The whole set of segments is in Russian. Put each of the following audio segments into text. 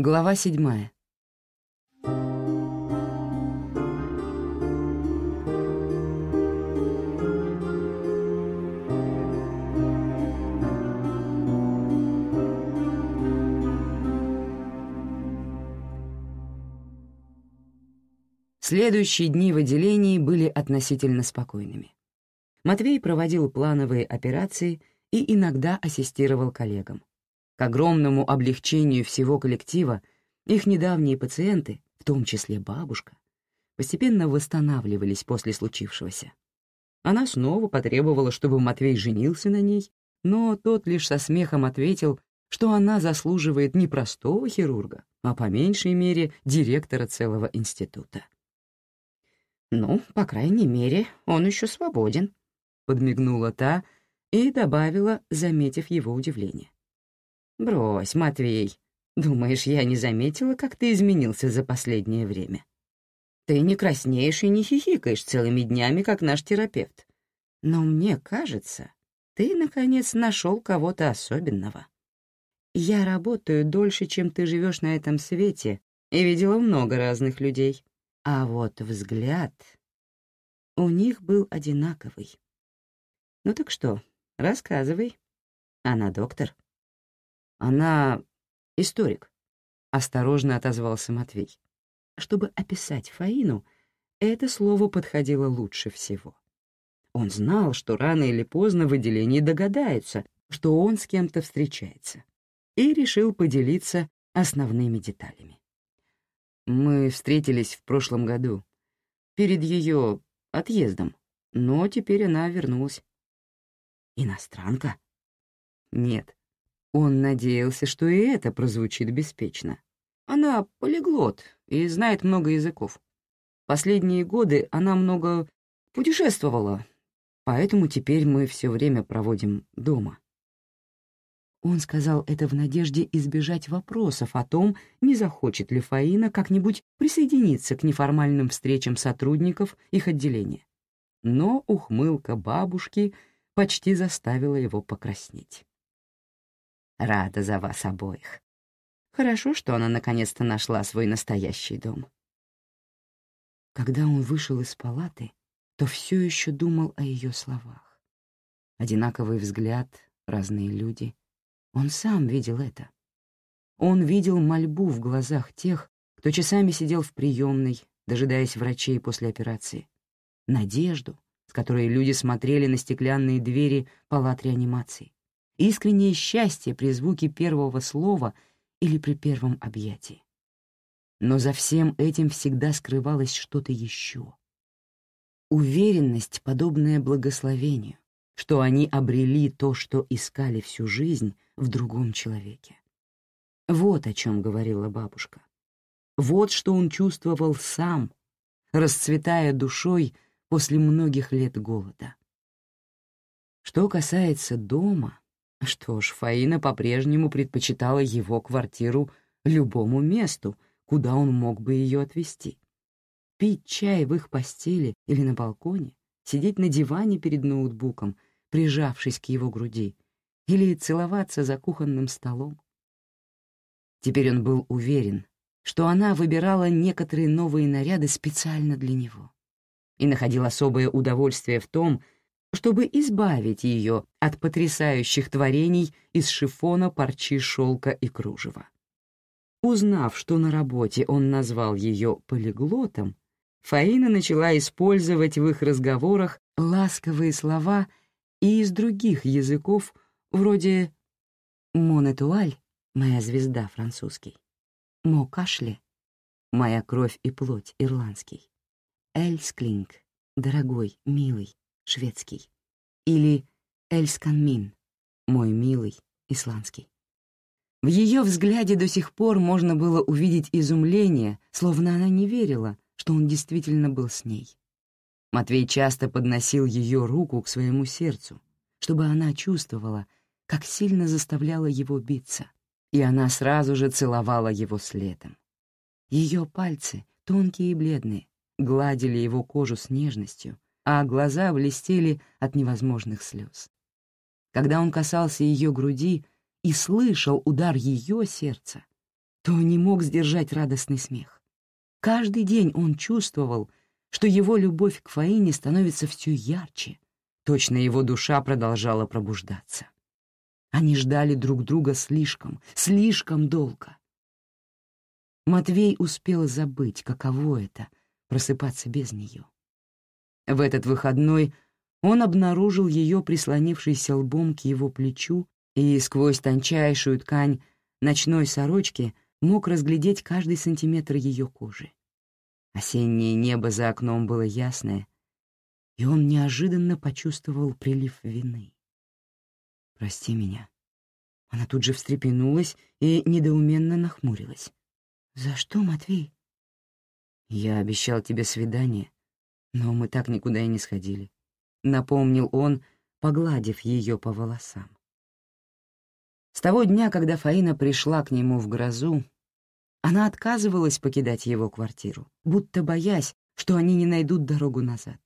Глава седьмая. Следующие дни в отделении были относительно спокойными. Матвей проводил плановые операции и иногда ассистировал коллегам. К огромному облегчению всего коллектива их недавние пациенты, в том числе бабушка, постепенно восстанавливались после случившегося. Она снова потребовала, чтобы Матвей женился на ней, но тот лишь со смехом ответил, что она заслуживает не простого хирурга, а по меньшей мере директора целого института. «Ну, по крайней мере, он еще свободен», — подмигнула та и добавила, заметив его удивление. «Брось, Матвей, думаешь, я не заметила, как ты изменился за последнее время? Ты не краснеешь и не хихикаешь целыми днями, как наш терапевт. Но мне кажется, ты, наконец, нашел кого-то особенного. Я работаю дольше, чем ты живешь на этом свете, и видела много разных людей. А вот взгляд у них был одинаковый. Ну так что, рассказывай. Она доктор? Она историк, осторожно отозвался Матвей. Чтобы описать Фаину, это слово подходило лучше всего. Он знал, что рано или поздно в отделении догадаются, что он с кем-то встречается, и решил поделиться основными деталями. Мы встретились в прошлом году, перед ее отъездом, но теперь она вернулась. Иностранка? Нет. Он надеялся, что и это прозвучит беспечно. Она полиглот и знает много языков. Последние годы она много путешествовала, поэтому теперь мы все время проводим дома. Он сказал это в надежде избежать вопросов о том, не захочет ли Фаина как-нибудь присоединиться к неформальным встречам сотрудников их отделения. Но ухмылка бабушки почти заставила его покраснеть. «Рада за вас обоих. Хорошо, что она наконец-то нашла свой настоящий дом». Когда он вышел из палаты, то все еще думал о ее словах. Одинаковый взгляд, разные люди — он сам видел это. Он видел мольбу в глазах тех, кто часами сидел в приемной, дожидаясь врачей после операции. Надежду, с которой люди смотрели на стеклянные двери палат реанимации. Искреннее счастье при звуке первого слова или при первом объятии. Но за всем этим всегда скрывалось что-то еще. Уверенность, подобная благословению, что они обрели то, что искали всю жизнь в другом человеке. Вот о чем говорила бабушка. Вот что он чувствовал сам, расцветая душой после многих лет голода. Что касается дома, что ж, Фаина по-прежнему предпочитала его квартиру любому месту, куда он мог бы ее отвезти. Пить чай в их постели или на балконе, сидеть на диване перед ноутбуком — прижавшись к его груди, или целоваться за кухонным столом. Теперь он был уверен, что она выбирала некоторые новые наряды специально для него и находил особое удовольствие в том, чтобы избавить ее от потрясающих творений из шифона, парчи, шелка и кружева. Узнав, что на работе он назвал ее полиглотом, Фаина начала использовать в их разговорах ласковые слова и из других языков, вроде «Монетуаль» — моя звезда французский, «Мо кашле» — моя кровь и плоть ирландский, «Эльсклинг» — дорогой, милый, шведский, или «Эльсканмин» — мой милый, исландский. В ее взгляде до сих пор можно было увидеть изумление, словно она не верила, что он действительно был с ней. Матвей часто подносил ее руку к своему сердцу, чтобы она чувствовала, как сильно заставляла его биться, и она сразу же целовала его следом. Ее пальцы, тонкие и бледные, гладили его кожу с нежностью, а глаза блестели от невозможных слез. Когда он касался ее груди и слышал удар ее сердца, то не мог сдержать радостный смех. Каждый день он чувствовал, что его любовь к Фаине становится все ярче, точно его душа продолжала пробуждаться. Они ждали друг друга слишком, слишком долго. Матвей успел забыть, каково это — просыпаться без нее. В этот выходной он обнаружил ее прислонившейся лбом к его плечу и сквозь тончайшую ткань ночной сорочки мог разглядеть каждый сантиметр ее кожи. Осеннее небо за окном было ясное, и он неожиданно почувствовал прилив вины. «Прости меня». Она тут же встрепенулась и недоуменно нахмурилась. «За что, Матвей?» «Я обещал тебе свидание, но мы так никуда и не сходили», — напомнил он, погладив ее по волосам. С того дня, когда Фаина пришла к нему в грозу, она отказывалась покидать его квартиру, будто боясь, что они не найдут дорогу назад.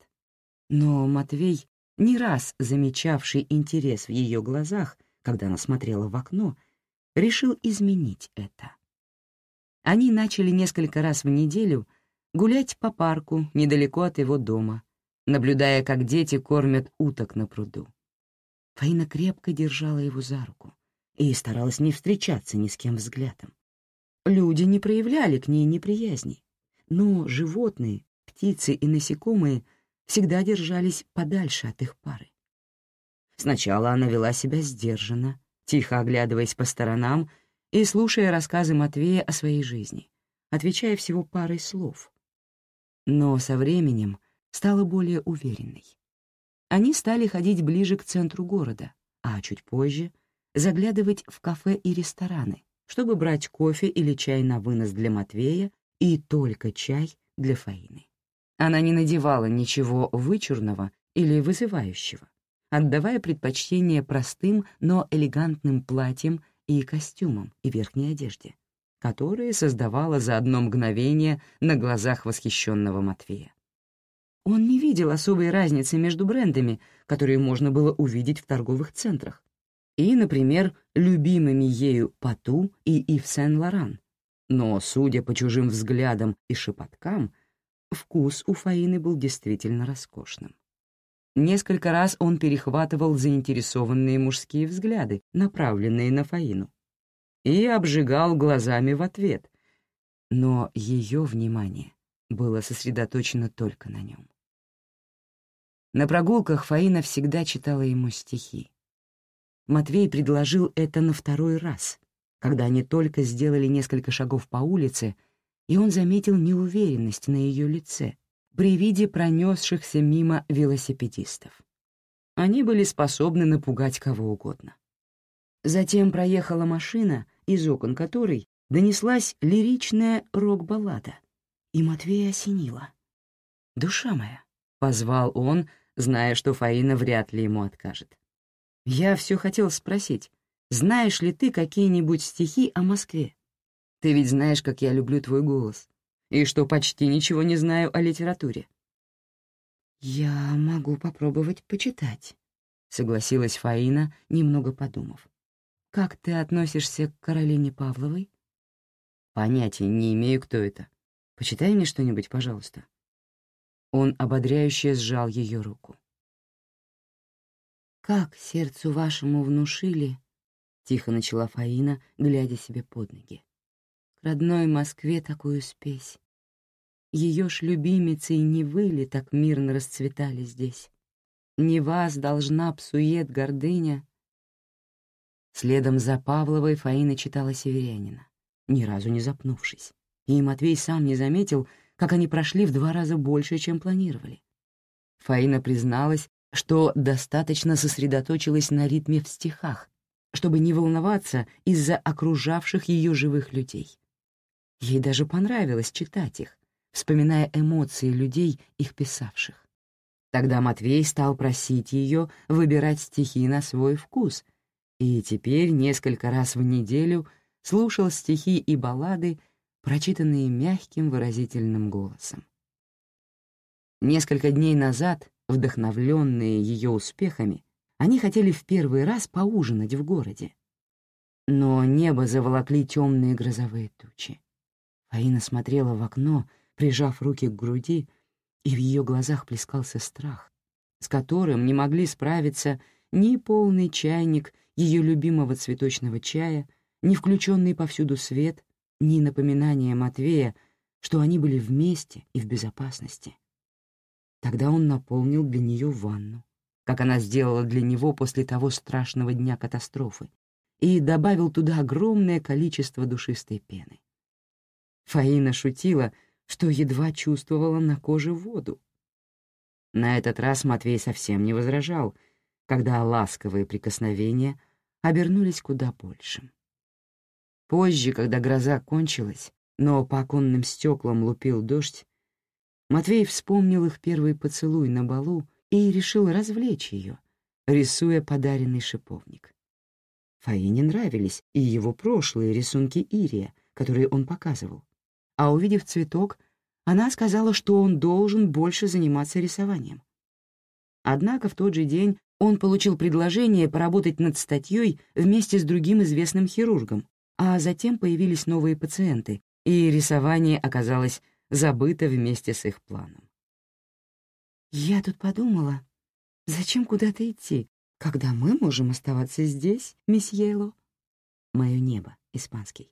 Но Матвей, не раз замечавший интерес в ее глазах, когда она смотрела в окно, решил изменить это. Они начали несколько раз в неделю гулять по парку недалеко от его дома, наблюдая, как дети кормят уток на пруду. Фаина крепко держала его за руку и старалась не встречаться ни с кем взглядом. Люди не проявляли к ней неприязни, но животные, птицы и насекомые всегда держались подальше от их пары. Сначала она вела себя сдержанно, тихо оглядываясь по сторонам и слушая рассказы Матвея о своей жизни, отвечая всего парой слов. Но со временем стала более уверенной. Они стали ходить ближе к центру города, а чуть позже заглядывать в кафе и рестораны, чтобы брать кофе или чай на вынос для Матвея и только чай для Фаины. Она не надевала ничего вычурного или вызывающего, отдавая предпочтение простым, но элегантным платьям и костюмам и верхней одежде, которые создавала за одно мгновение на глазах восхищенного Матвея. Он не видел особой разницы между брендами, которые можно было увидеть в торговых центрах, и, например, любимыми ею Пату и Ив Сен-Лоран. Но, судя по чужим взглядам и шепоткам, вкус у Фаины был действительно роскошным. Несколько раз он перехватывал заинтересованные мужские взгляды, направленные на Фаину, и обжигал глазами в ответ, но ее внимание было сосредоточено только на нем. На прогулках Фаина всегда читала ему стихи. Матвей предложил это на второй раз, когда они только сделали несколько шагов по улице, и он заметил неуверенность на ее лице при виде пронесшихся мимо велосипедистов. Они были способны напугать кого угодно. Затем проехала машина, из окон которой донеслась лиричная рок-баллада, и Матвея осенила. «Душа моя», — позвал он, зная, что Фаина вряд ли ему откажет. Я все хотел спросить, знаешь ли ты какие-нибудь стихи о Москве? Ты ведь знаешь, как я люблю твой голос, и что почти ничего не знаю о литературе. Я могу попробовать почитать, согласилась Фаина, немного подумав. Как ты относишься к Каролине Павловой? Понятия не имею, кто это. Почитай мне что-нибудь, пожалуйста. Он ободряюще сжал ее руку. «Как сердцу вашему внушили?» — тихо начала Фаина, глядя себе под ноги. «К родной Москве такую спесь. Ее ж любимицы и не вы ли так мирно расцветали здесь? Не вас должна псует гордыня?» Следом за Павловой Фаина читала «Северянина», ни разу не запнувшись. И Матвей сам не заметил, как они прошли в два раза больше, чем планировали. Фаина призналась, что достаточно сосредоточилась на ритме в стихах, чтобы не волноваться из-за окружавших ее живых людей. Ей даже понравилось читать их, вспоминая эмоции людей, их писавших. Тогда Матвей стал просить ее выбирать стихи на свой вкус, и теперь несколько раз в неделю слушал стихи и баллады, прочитанные мягким выразительным голосом. Несколько дней назад Вдохновленные ее успехами, они хотели в первый раз поужинать в городе. но небо заволокли темные грозовые тучи. Фаина смотрела в окно, прижав руки к груди, и в ее глазах плескался страх, с которым не могли справиться ни полный чайник ее любимого цветочного чая, ни включенный повсюду свет, ни напоминание Матвея, что они были вместе и в безопасности. Тогда он наполнил для нее ванну, как она сделала для него после того страшного дня катастрофы, и добавил туда огромное количество душистой пены. Фаина шутила, что едва чувствовала на коже воду. На этот раз Матвей совсем не возражал, когда ласковые прикосновения обернулись куда большим. Позже, когда гроза кончилась, но по оконным стеклам лупил дождь, Матвей вспомнил их первый поцелуй на балу и решил развлечь ее, рисуя подаренный шиповник. Фаине нравились и его прошлые рисунки Ирия, которые он показывал. А увидев цветок, она сказала, что он должен больше заниматься рисованием. Однако в тот же день он получил предложение поработать над статьей вместе с другим известным хирургом, а затем появились новые пациенты, и рисование оказалось забыто вместе с их планом. «Я тут подумала, зачем куда-то идти, когда мы можем оставаться здесь, месье Эло?» «Мое небо, испанский».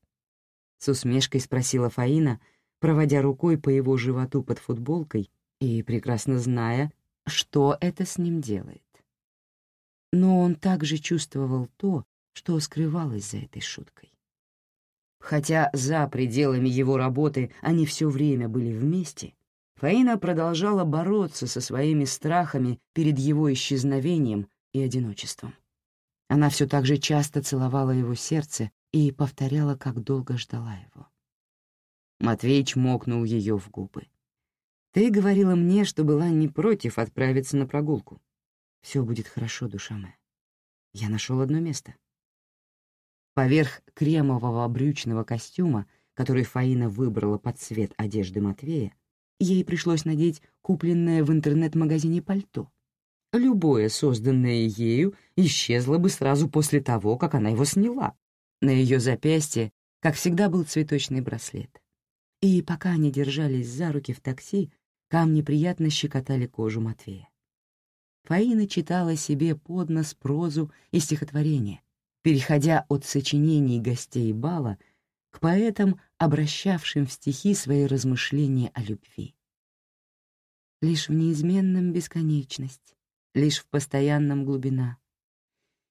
С усмешкой спросила Фаина, проводя рукой по его животу под футболкой и прекрасно зная, что это с ним делает. Но он также чувствовал то, что скрывалось за этой шуткой. Хотя за пределами его работы они все время были вместе, Фаина продолжала бороться со своими страхами перед его исчезновением и одиночеством. Она все так же часто целовала его сердце и повторяла, как долго ждала его. Матвей чмокнул ее в губы. «Ты говорила мне, что была не против отправиться на прогулку. Все будет хорошо, душа моя. Я нашел одно место». Поверх кремового брючного костюма, который Фаина выбрала под цвет одежды Матвея, ей пришлось надеть купленное в интернет-магазине пальто. Любое, созданное ею, исчезло бы сразу после того, как она его сняла. На ее запястье, как всегда, был цветочный браслет. И пока они держались за руки в такси, камни приятно щекотали кожу Матвея. Фаина читала себе под нос прозу и стихотворение, переходя от сочинений гостей бала к поэтам, обращавшим в стихи свои размышления о любви. Лишь в неизменном бесконечность, лишь в постоянном глубина.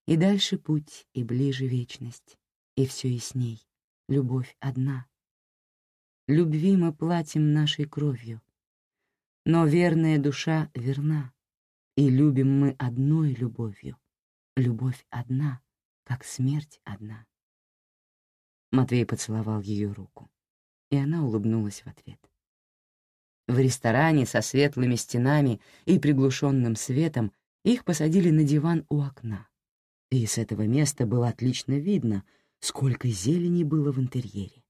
И дальше путь, и ближе вечность, и все ясней, любовь одна. Любви мы платим нашей кровью, но верная душа верна, и любим мы одной любовью, любовь одна — как смерть одна. Матвей поцеловал ее руку, и она улыбнулась в ответ. В ресторане со светлыми стенами и приглушенным светом их посадили на диван у окна, и с этого места было отлично видно, сколько зелени было в интерьере.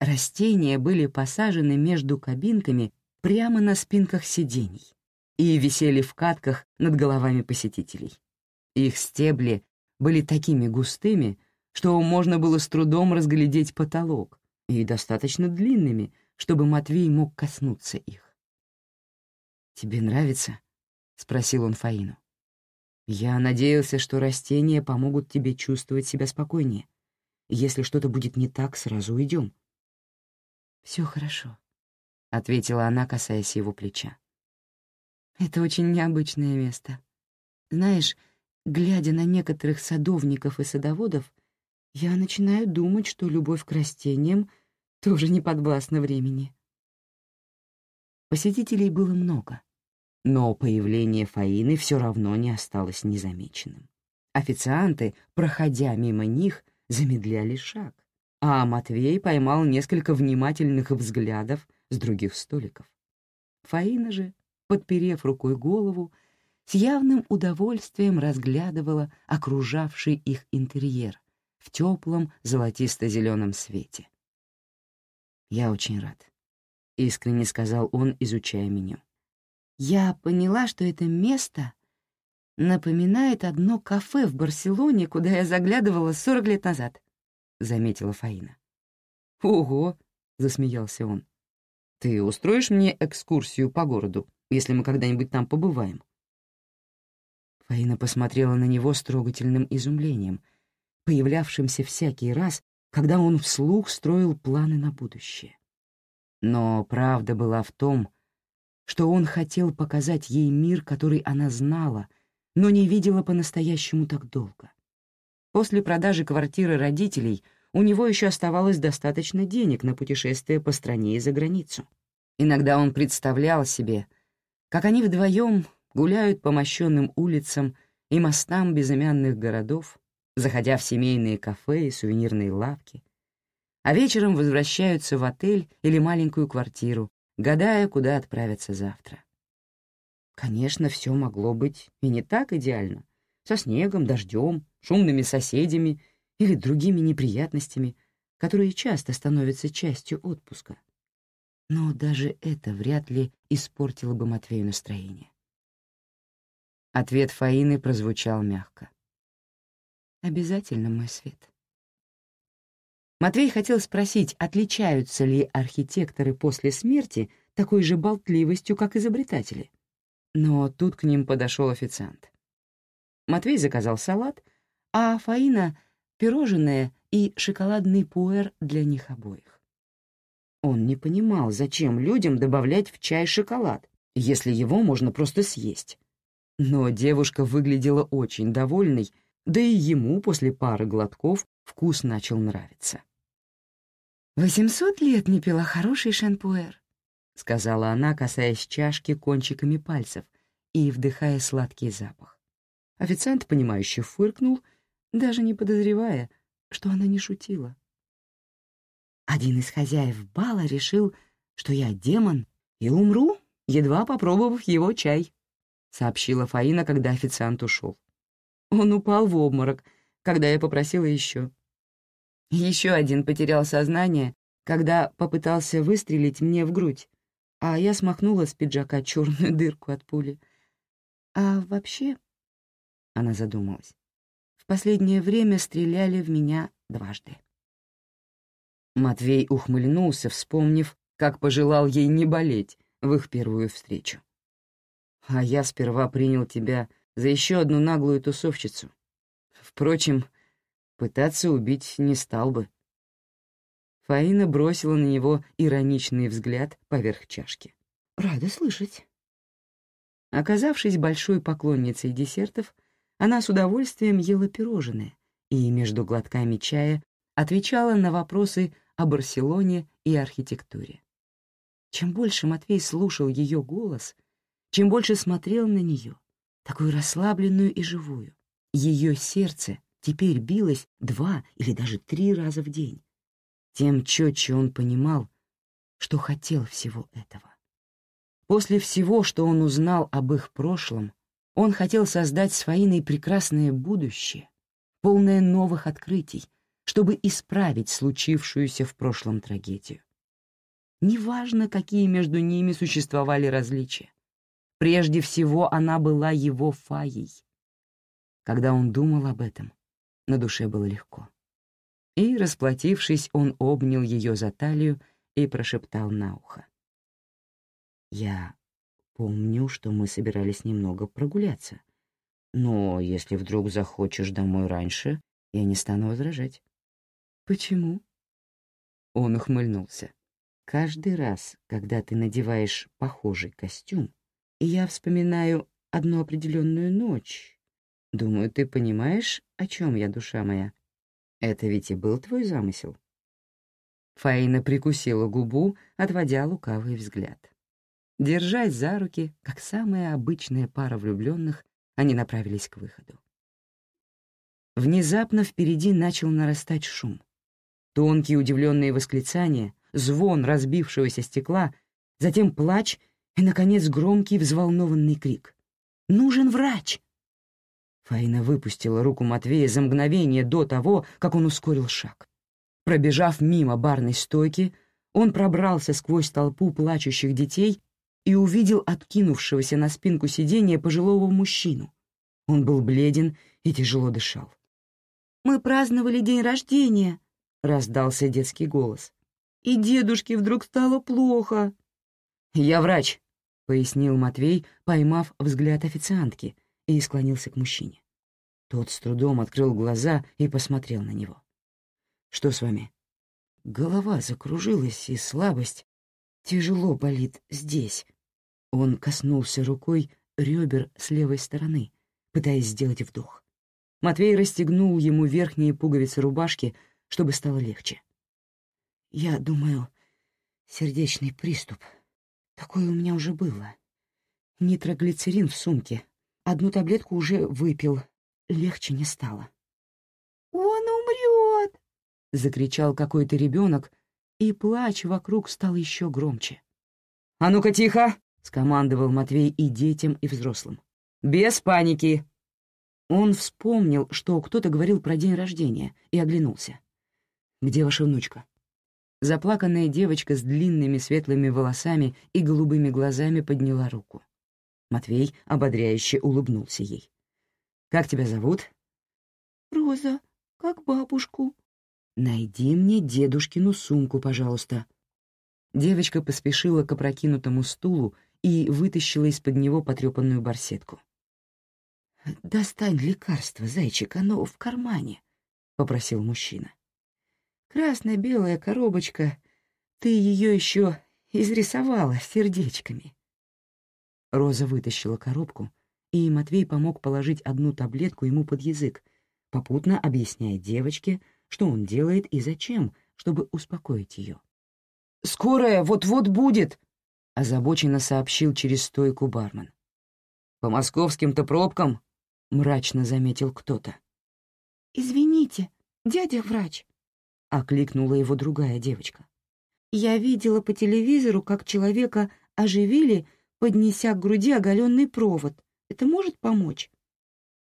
Растения были посажены между кабинками прямо на спинках сидений и висели в катках над головами посетителей. Их стебли были такими густыми, что можно было с трудом разглядеть потолок, и достаточно длинными, чтобы Матвей мог коснуться их. «Тебе нравится?» — спросил он Фаину. «Я надеялся, что растения помогут тебе чувствовать себя спокойнее. Если что-то будет не так, сразу уйдем». «Все хорошо», — ответила она, касаясь его плеча. «Это очень необычное место. Знаешь, Глядя на некоторых садовников и садоводов, я начинаю думать, что любовь к растениям тоже не подвластна времени. Посетителей было много, но появление Фаины все равно не осталось незамеченным. Официанты, проходя мимо них, замедляли шаг, а Матвей поймал несколько внимательных взглядов с других столиков. Фаина же, подперев рукой голову, с явным удовольствием разглядывала окружавший их интерьер в теплом золотисто-зеленом свете. «Я очень рад», — искренне сказал он, изучая меню. «Я поняла, что это место напоминает одно кафе в Барселоне, куда я заглядывала 40 лет назад», заметила Фаина. «Ого!» — засмеялся он. «Ты устроишь мне экскурсию по городу, если мы когда-нибудь там побываем?» Фаина посмотрела на него с трогательным изумлением, появлявшимся всякий раз, когда он вслух строил планы на будущее. Но правда была в том, что он хотел показать ей мир, который она знала, но не видела по-настоящему так долго. После продажи квартиры родителей у него еще оставалось достаточно денег на путешествие по стране и за границу. Иногда он представлял себе, как они вдвоем гуляют по мощенным улицам и мостам безымянных городов, заходя в семейные кафе и сувенирные лавки, а вечером возвращаются в отель или маленькую квартиру, гадая, куда отправиться завтра. Конечно, все могло быть и не так идеально, со снегом, дождем, шумными соседями или другими неприятностями, которые часто становятся частью отпуска. Но даже это вряд ли испортило бы Матвею настроение. Ответ Фаины прозвучал мягко. «Обязательно, мой свет». Матвей хотел спросить, отличаются ли архитекторы после смерти такой же болтливостью, как изобретатели. Но тут к ним подошел официант. Матвей заказал салат, а Фаина — пирожное и шоколадный пуэр для них обоих. Он не понимал, зачем людям добавлять в чай шоколад, если его можно просто съесть. Но девушка выглядела очень довольной, да и ему после пары глотков вкус начал нравиться. «Восемьсот лет не пила хороший шампуэр», — сказала она, касаясь чашки кончиками пальцев и вдыхая сладкий запах. Официант, понимающе фыркнул, даже не подозревая, что она не шутила. Один из хозяев бала решил, что я демон и умру, едва попробовав его чай. — сообщила Фаина, когда официант ушел. Он упал в обморок, когда я попросила еще. Еще один потерял сознание, когда попытался выстрелить мне в грудь, а я смахнула с пиджака черную дырку от пули. А вообще, она задумалась, в последнее время стреляли в меня дважды. Матвей ухмыльнулся, вспомнив, как пожелал ей не болеть в их первую встречу. А я сперва принял тебя за еще одну наглую тусовщицу. Впрочем, пытаться убить не стал бы. Фаина бросила на него ироничный взгляд поверх чашки. «Рада слышать». Оказавшись большой поклонницей десертов, она с удовольствием ела пирожные и между глотками чая отвечала на вопросы о Барселоне и архитектуре. Чем больше Матвей слушал ее голос, чем больше смотрел на нее, такую расслабленную и живую, ее сердце теперь билось два или даже три раза в день, тем четче он понимал, что хотел всего этого. После всего, что он узнал об их прошлом, он хотел создать с Фаиной прекрасное будущее, полное новых открытий, чтобы исправить случившуюся в прошлом трагедию. Неважно, какие между ними существовали различия. Прежде всего, она была его фаей. Когда он думал об этом, на душе было легко. И, расплатившись, он обнял ее за талию и прошептал на ухо. «Я помню, что мы собирались немного прогуляться, но если вдруг захочешь домой раньше, я не стану возражать». «Почему?» Он ухмыльнулся. «Каждый раз, когда ты надеваешь похожий костюм, и я вспоминаю одну определенную ночь. Думаю, ты понимаешь, о чем я, душа моя? Это ведь и был твой замысел. Фаина прикусила губу, отводя лукавый взгляд. Держась за руки, как самая обычная пара влюбленных, они направились к выходу. Внезапно впереди начал нарастать шум. Тонкие удивленные восклицания, звон разбившегося стекла, затем плач — и, наконец, громкий взволнованный крик. «Нужен врач!» Фаина выпустила руку Матвея за мгновение до того, как он ускорил шаг. Пробежав мимо барной стойки, он пробрался сквозь толпу плачущих детей и увидел откинувшегося на спинку сиденья пожилого мужчину. Он был бледен и тяжело дышал. «Мы праздновали день рождения», — раздался детский голос. «И дедушке вдруг стало плохо». «Я врач», — пояснил Матвей, поймав взгляд официантки, и склонился к мужчине. Тот с трудом открыл глаза и посмотрел на него. «Что с вами?» Голова закружилась, и слабость. Тяжело болит здесь. Он коснулся рукой ребер с левой стороны, пытаясь сделать вдох. Матвей расстегнул ему верхние пуговицы рубашки, чтобы стало легче. «Я думаю, сердечный приступ. Такое у меня уже было. Нитроглицерин в сумке. Одну таблетку уже выпил. Легче не стало». «Он умрет!» — закричал какой-то ребенок, и плач вокруг стал еще громче. «А ну-ка тихо!» — скомандовал Матвей и детям, и взрослым. «Без паники!» Он вспомнил, что кто-то говорил про день рождения, и оглянулся. «Где ваша внучка?» Заплаканная девочка с длинными светлыми волосами и голубыми глазами подняла руку. Матвей ободряюще улыбнулся ей. «Как тебя зовут?» «Роза, как бабушку». «Найди мне дедушкину сумку, пожалуйста». Девочка поспешила к опрокинутому стулу и вытащила из-под него потрепанную барсетку. «Достань лекарство, зайчик, оно в кармане», — попросил мужчина. Красная-белая коробочка, ты ее еще изрисовала сердечками. Роза вытащила коробку, и Матвей помог положить одну таблетку ему под язык, попутно объясняя девочке, что он делает и зачем, чтобы успокоить ее. «Скорая вот-вот будет!» — озабоченно сообщил через стойку бармен. «По московским-то пробкам?» — мрачно заметил кто-то. «Извините, дядя врач», окликнула его другая девочка. «Я видела по телевизору, как человека оживили, поднеся к груди оголенный провод. Это может помочь?»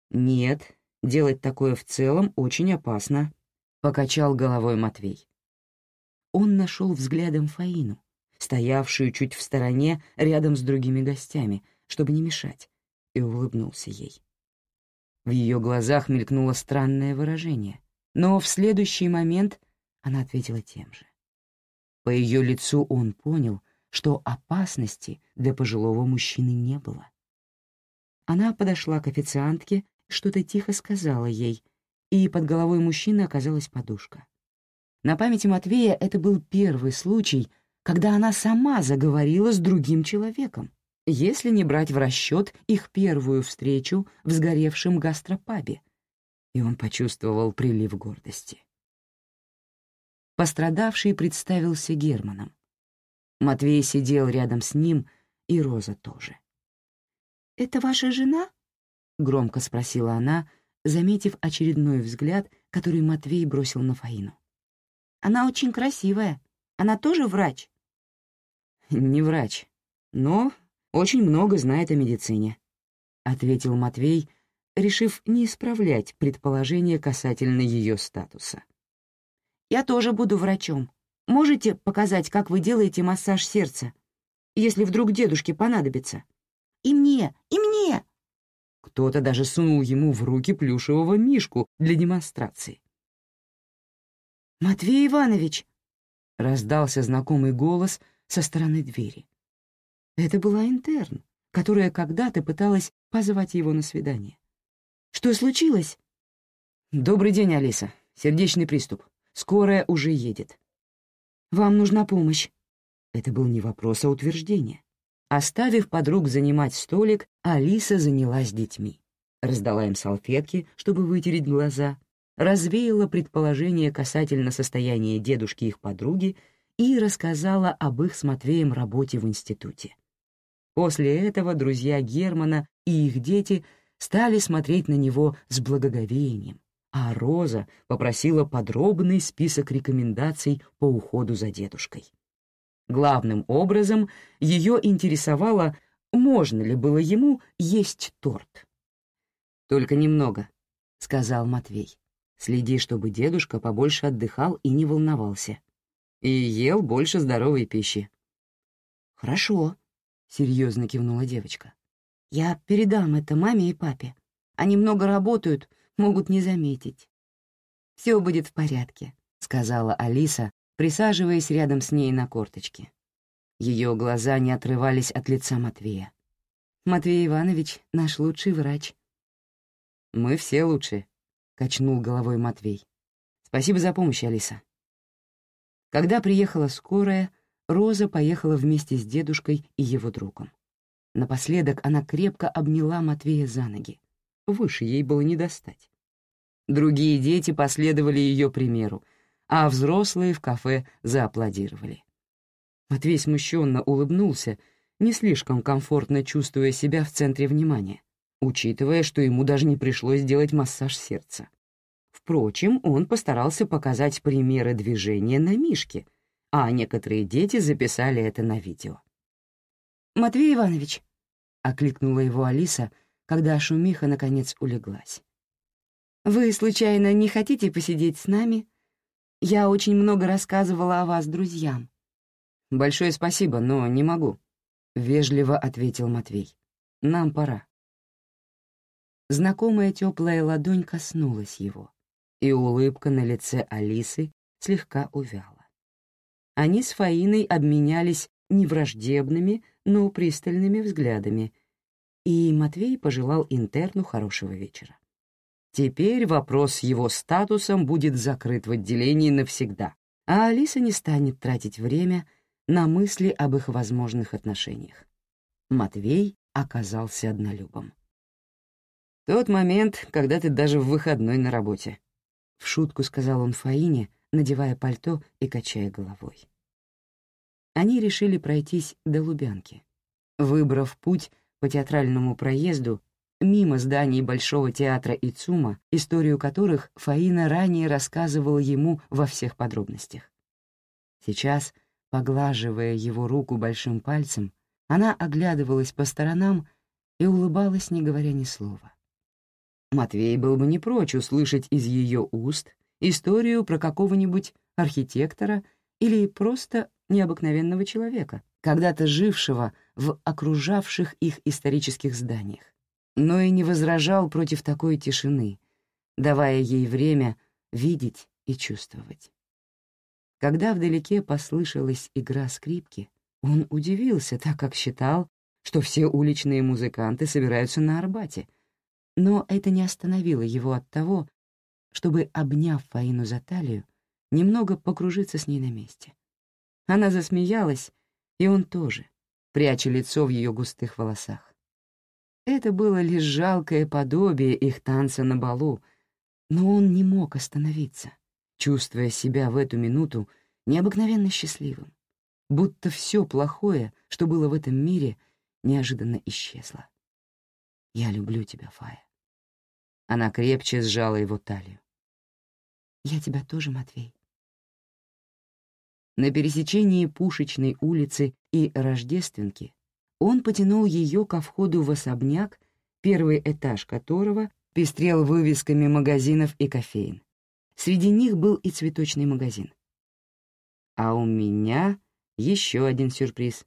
«Нет, делать такое в целом очень опасно», — покачал головой Матвей. Он нашел взглядом Фаину, стоявшую чуть в стороне рядом с другими гостями, чтобы не мешать, и улыбнулся ей. В ее глазах мелькнуло странное выражение, но в следующий момент она ответила тем же. По ее лицу он понял, что опасности для пожилого мужчины не было. Она подошла к официантке, что-то тихо сказала ей, и под головой мужчины оказалась подушка. На памяти Матвея это был первый случай, когда она сама заговорила с другим человеком, если не брать в расчет их первую встречу в сгоревшем гастропабе, и он почувствовал прилив гордости. Пострадавший представился Германом. Матвей сидел рядом с ним, и Роза тоже. «Это ваша жена?» — громко спросила она, заметив очередной взгляд, который Матвей бросил на Фаину. «Она очень красивая. Она тоже врач?» «Не врач, но очень много знает о медицине», — ответил Матвей, решив не исправлять предположение касательно ее статуса. Я тоже буду врачом. Можете показать, как вы делаете массаж сердца, если вдруг дедушке понадобится? И мне, и мне!» Кто-то даже сунул ему в руки плюшевого мишку для демонстрации. «Матвей Иванович!» — раздался знакомый голос со стороны двери. Это была интерн, которая когда-то пыталась позвать его на свидание. «Что случилось?» «Добрый день, Алиса. Сердечный приступ. Скорая уже едет. Вам нужна помощь. Это был не вопрос, а утверждение. Оставив подруг занимать столик, Алиса занялась детьми. Раздала им салфетки, чтобы вытереть глаза, развеяла предположения касательно состояния дедушки их подруги и рассказала об их с Матвеем работе в институте. После этого друзья Германа и их дети стали смотреть на него с благоговением, а Роза попросила подробный список рекомендаций по уходу за дедушкой. Главным образом ее интересовало, можно ли было ему есть торт. «Только немного», — сказал Матвей. «Следи, чтобы дедушка побольше отдыхал и не волновался. И ел больше здоровой пищи». «Хорошо», — серьезно кивнула девочка. «Я передам это маме и папе. Они много работают, могут не заметить. Все будет в порядке. сказала Алиса, присаживаясь рядом с ней на корточке. Ее глаза не отрывались от лица Матвея. «Матвей Иванович — наш лучший врач». «Мы все лучшие», — качнул головой Матвей. «Спасибо за помощь, Алиса». Когда приехала скорая, Роза поехала вместе с дедушкой и его другом. Напоследок она крепко обняла Матвея за ноги. Выше ей было не достать. Другие дети последовали ее примеру, а взрослые в кафе зааплодировали. Матвей смущенно улыбнулся, не слишком комфортно чувствуя себя в центре внимания, учитывая, что ему даже не пришлось делать массаж сердца. Впрочем, он постарался показать примеры движения на Мишке, а некоторые дети записали это на видео. «Матвей Иванович», — окликнула его Алиса, когда шумиха наконец улеглась. «Вы, случайно, не хотите посидеть с нами? Я очень много рассказывала о вас друзьям». «Большое спасибо, но не могу», — вежливо ответил Матвей. «Нам пора». Знакомая теплая ладонь коснулась его, и улыбка на лице Алисы слегка увяла. Они с Фаиной обменялись не враждебными, но пристальными взглядами, и Матвей пожелал интерну хорошего вечера. Теперь вопрос с его статусом будет закрыт в отделении навсегда, а Алиса не станет тратить время на мысли об их возможных отношениях. Матвей оказался однолюбом. «Тот момент, когда ты даже в выходной на работе», — в шутку сказал он Фаине, надевая пальто и качая головой. Они решили пройтись до Лубянки. Выбрав путь по театральному проезду, мимо зданий Большого театра и ЦУМа, историю которых Фаина ранее рассказывала ему во всех подробностях. Сейчас, поглаживая его руку большим пальцем, она оглядывалась по сторонам и улыбалась, не говоря ни слова. Матвей был бы не прочь услышать из ее уст историю про какого-нибудь архитектора или просто необыкновенного человека, когда-то жившего в окружавших их исторических зданиях, но и не возражал против такой тишины, давая ей время видеть и чувствовать. Когда вдалеке послышалась игра скрипки, он удивился, так как считал, что все уличные музыканты собираются на Арбате, но это не остановило его от того, чтобы, обняв Фаину за талию, немного покружиться с ней на месте. Она засмеялась, и он тоже, пряча лицо в ее густых волосах. Это было лишь жалкое подобие их танца на балу, но он не мог остановиться, чувствуя себя в эту минуту необыкновенно счастливым, будто все плохое, что было в этом мире, неожиданно исчезло. «Я люблю тебя, Фая». Она крепче сжала его талию. «Я тебя тоже, Матвей». На пересечении Пушечной улицы и Рождественки он потянул ее ко входу в особняк, первый этаж которого пестрел вывесками магазинов и кофеин. Среди них был и цветочный магазин. А у меня еще один сюрприз.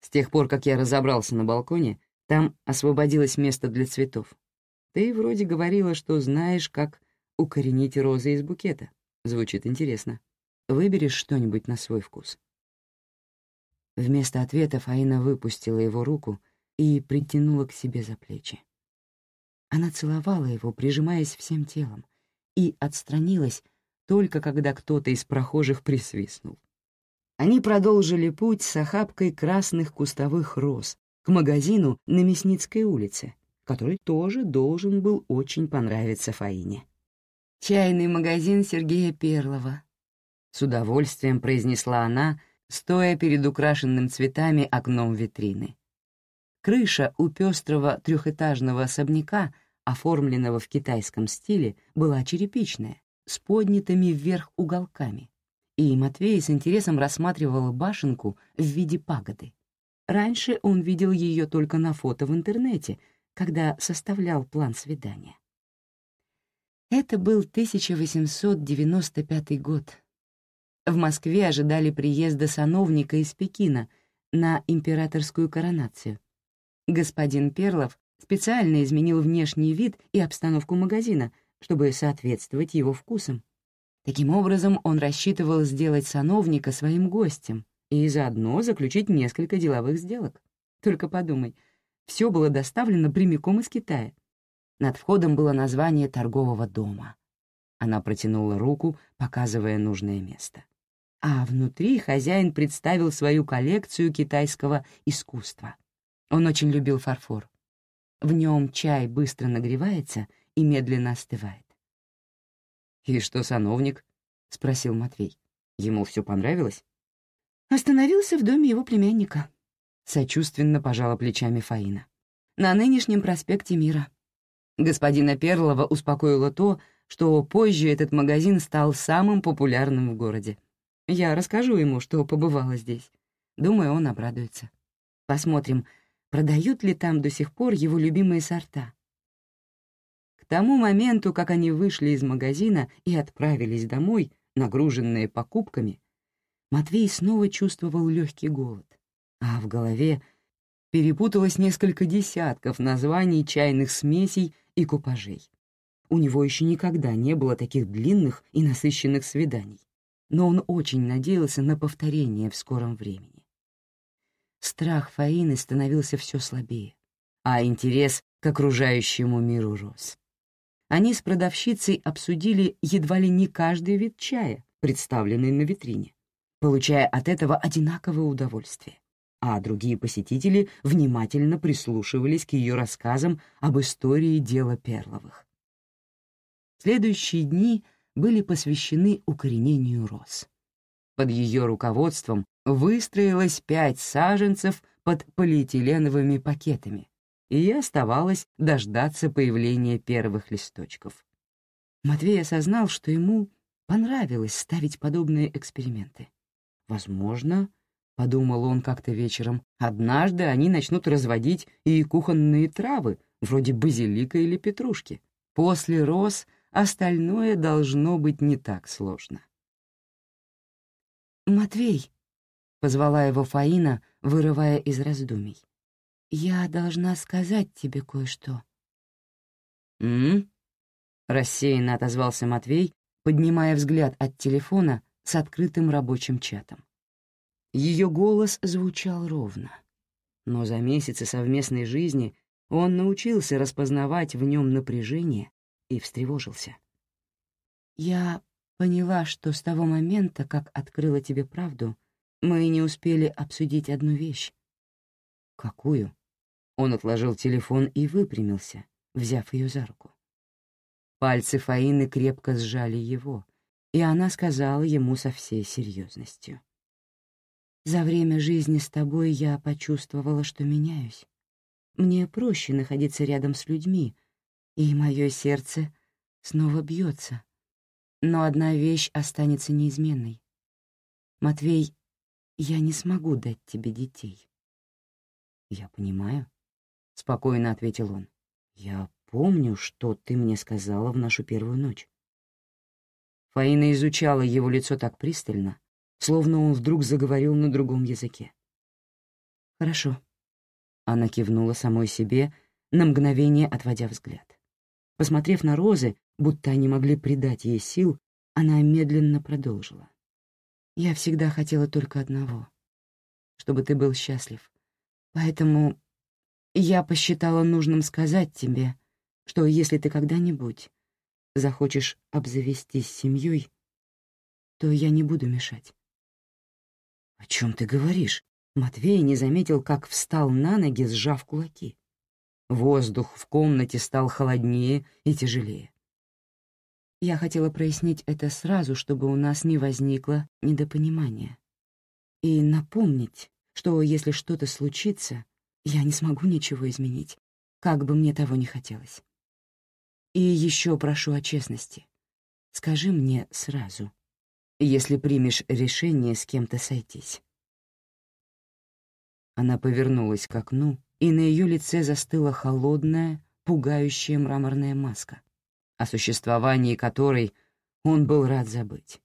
С тех пор, как я разобрался на балконе, там освободилось место для цветов. Ты вроде говорила, что знаешь, как укоренить розы из букета. Звучит интересно. Выберешь что-нибудь на свой вкус». Вместо ответа Фаина выпустила его руку и притянула к себе за плечи. Она целовала его, прижимаясь всем телом, и отстранилась только когда кто-то из прохожих присвистнул. Они продолжили путь с охапкой красных кустовых роз к магазину на Мясницкой улице, который тоже должен был очень понравиться Фаине. «Чайный магазин Сергея Перлова», с удовольствием произнесла она, стоя перед украшенным цветами окном витрины. Крыша у пестрого трехэтажного особняка, оформленного в китайском стиле, была черепичная, с поднятыми вверх уголками, и Матвей с интересом рассматривал башенку в виде пагоды. Раньше он видел ее только на фото в интернете, когда составлял план свидания. Это был 1895 год, в Москве ожидали приезда сановника из Пекина на императорскую коронацию. Господин Перлов специально изменил внешний вид и обстановку магазина, чтобы соответствовать его вкусам. Таким образом, он рассчитывал сделать сановника своим гостем и заодно заключить несколько деловых сделок. Только подумай, все было доставлено прямиком из Китая. Над входом было название торгового дома. Она протянула руку, показывая нужное место. А внутри хозяин представил свою коллекцию китайского искусства. Он очень любил фарфор. В нем чай быстро нагревается и медленно остывает. «И что, сановник?» — спросил Матвей. «Ему все понравилось?» Остановился в доме его племянника. Сочувственно пожала плечами Фаина. На нынешнем проспекте Мира. Господина Перлова успокоило то, что позже этот магазин стал самым популярным в городе. Я расскажу ему, что побывала здесь. Думаю, он обрадуется. Посмотрим, продают ли там до сих пор его любимые сорта. К тому моменту, как они вышли из магазина и отправились домой, нагруженные покупками, Матвей снова чувствовал легкий голод, а в голове перепуталось несколько десятков названий чайных смесей и купажей. У него еще никогда не было таких длинных и насыщенных свиданий, но он очень надеялся на повторение в скором времени. Страх Фаины становился все слабее, а интерес к окружающему миру рос. Они с продавщицей обсудили едва ли не каждый вид чая, представленный на витрине, получая от этого одинаковое удовольствие а другие посетители внимательно прислушивались к ее рассказам об истории дела Перловых. Следующие дни были посвящены укоренению роз. Под ее руководством выстроилось пять саженцев под полиэтиленовыми пакетами, и оставалось дождаться появления первых листочков. Матвей осознал, что ему понравилось ставить подобные эксперименты. Возможно, — подумал он как-то вечером, — «однажды они начнут разводить и кухонные травы, вроде базилика или петрушки. После роз остальное должно быть не так сложно». «Матвей», — позвала его Фаина, вырывая из раздумий, — «я должна сказать тебе кое-что». «М?», рассеянно отозвался Матвей, поднимая взгляд от телефона с открытым рабочим чатом. Ее голос звучал ровно. Но за месяцы совместной жизни он научился распознавать в нем напряжение и встревожился. «Я поняла, что с того момента, как открыла тебе правду, мы не успели обсудить одну вещь». «Какую?» Он отложил телефон и выпрямился, взяв ее за руку. Пальцы Фаины крепко сжали его, и она сказала ему со всей серьезностью. За время жизни с тобой я почувствовала, что меняюсь. Мне проще находиться рядом с людьми, и мое сердце снова бьется. Но одна вещь останется неизменной. Матвей, я не смогу дать тебе детей. «Я понимаю», — спокойно ответил он. «Я помню, что ты мне сказала в нашу первую ночь». Фаина изучала его лицо так пристально, словно он вдруг заговорил на другом языке. «Хорошо», — она кивнула самой себе, на мгновение отводя взгляд. Посмотрев на розы, будто они могли придать ей сил, она медленно продолжила. «Я всегда хотела только одного — чтобы ты был счастлив. Поэтому я посчитала нужным сказать тебе, что если ты когда-нибудь захочешь обзавестись семьей, то я не буду мешать. «О чем ты говоришь?» Матвей не заметил, как встал на ноги, сжав кулаки. Воздух в комнате стал холоднее и тяжелее. Я хотела прояснить это сразу, чтобы у нас не возникло недопонимания. И напомнить, что если что-то случится, я не смогу ничего изменить, как бы мне того не хотелось. И еще прошу о честности. Скажи мне сразу, если примешь решение с кем-то сойтись. Она повернулась к окну, и на ее лице застыла холодная, пугающая мраморная маска, о существовании которой он был рад забыть.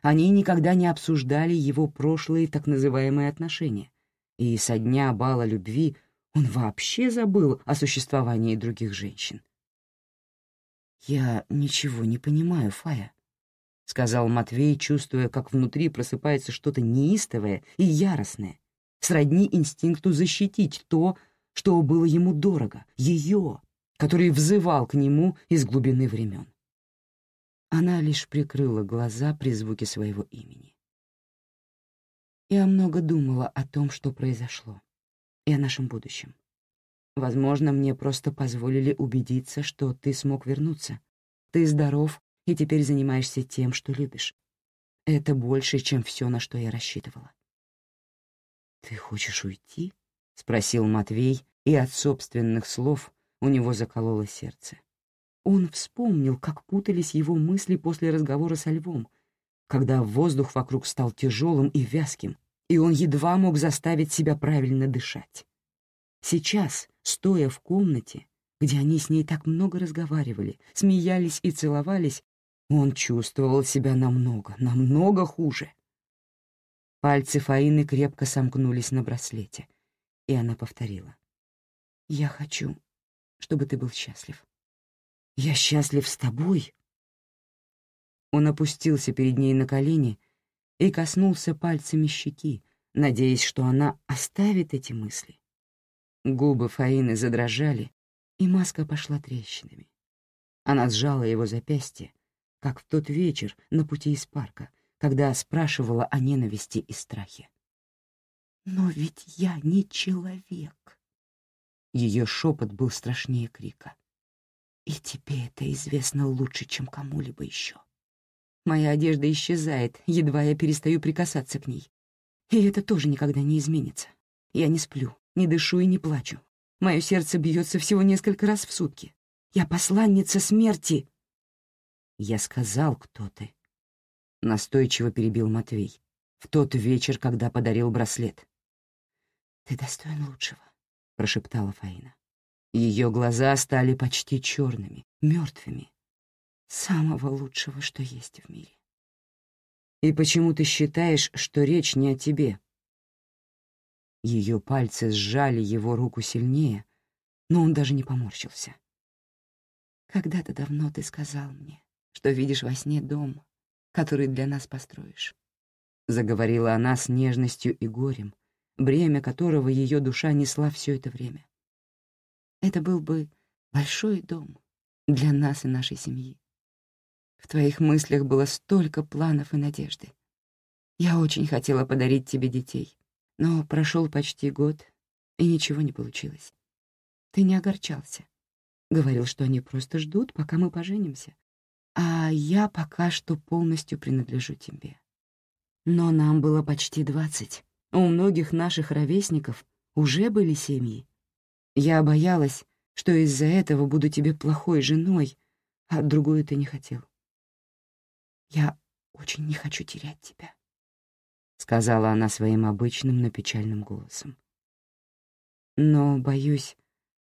Они никогда не обсуждали его прошлые так называемые отношения, и со дня бала любви он вообще забыл о существовании других женщин. «Я ничего не понимаю, Фая», — сказал Матвей, чувствуя, как внутри просыпается что-то неистовое и яростное, сродни инстинкту защитить то, что было ему дорого, ее, который взывал к нему из глубины времен. Она лишь прикрыла глаза при звуке своего имени. Я много думала о том, что произошло, и о нашем будущем. Возможно, мне просто позволили убедиться, что ты смог вернуться. Ты здоров и теперь занимаешься тем, что любишь. Это больше, чем все, на что я рассчитывала. «Ты хочешь уйти?» — спросил Матвей, и от собственных слов у него закололо сердце. Он вспомнил, как путались его мысли после разговора со львом, когда воздух вокруг стал тяжелым и вязким, и он едва мог заставить себя правильно дышать. Сейчас, стоя в комнате, где они с ней так много разговаривали, смеялись и целовались, он чувствовал себя намного, намного хуже. Пальцы Фаины крепко сомкнулись на браслете, и она повторила. «Я хочу, чтобы ты был счастлив». «Я счастлив с тобой?» Он опустился перед ней на колени и коснулся пальцами щеки, надеясь, что она оставит эти мысли. Губы Фаины задрожали, и маска пошла трещинами. Она сжала его запястье, как в тот вечер на пути из парка, когда спрашивала о ненависти и страхе. «Но ведь я не человек!» Ее шепот был страшнее крика. «И тебе это известно лучше, чем кому-либо еще. Моя одежда исчезает, едва я перестаю прикасаться к ней. И это тоже никогда не изменится. Я не сплю, не дышу и не плачу. Мое сердце бьется всего несколько раз в сутки. Я посланница смерти. Я сказал, кто ты. Настойчиво перебил Матвей. В тот вечер, когда подарил браслет. Ты достоин лучшего, прошептала Фаина. Ее глаза стали почти черными, мертвыми. Самого лучшего, что есть в мире. И почему ты считаешь, что речь не о тебе? Ее пальцы сжали его руку сильнее, но он даже не поморщился. «Когда-то давно ты сказал мне, что видишь во сне дом, который для нас построишь», — заговорила она с нежностью и горем, бремя которого ее душа несла все это время. «Это был бы большой дом для нас и нашей семьи. В твоих мыслях было столько планов и надежды. Я очень хотела подарить тебе детей, но прошел почти год, и ничего не получилось. Ты не огорчался. Говорил, что они просто ждут, пока мы поженимся. А я пока что полностью принадлежу тебе. Но нам было почти двадцать. У многих наших ровесников уже были семьи. Я боялась, что из-за этого буду тебе плохой женой, а другую ты не хотел. Я очень не хочу терять тебя сказала она своим обычным, но печальным голосом. Но боюсь,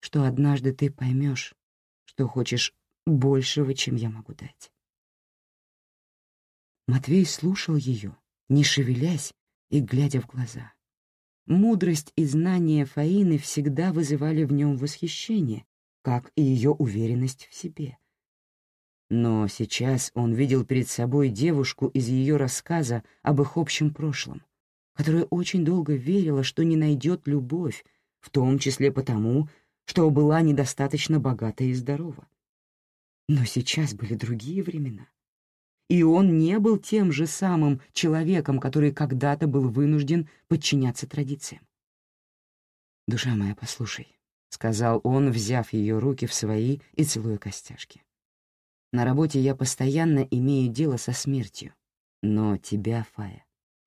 что однажды ты поймешь, что хочешь большего, чем я могу дать. Матвей слушал ее, не шевелясь и глядя в глаза. Мудрость и знания Фаины всегда вызывали в нем восхищение, как и ее уверенность в себе. Но сейчас он видел перед собой девушку из ее рассказа об их общем прошлом, которая очень долго верила, что не найдет любовь, в том числе потому, что была недостаточно богата и здорова. Но сейчас были другие времена. И он не был тем же самым человеком, который когда-то был вынужден подчиняться традициям. «Душа моя, послушай», — сказал он, взяв ее руки в свои и целуя костяшки. На работе я постоянно имею дело со смертью. Но тебя, Фая,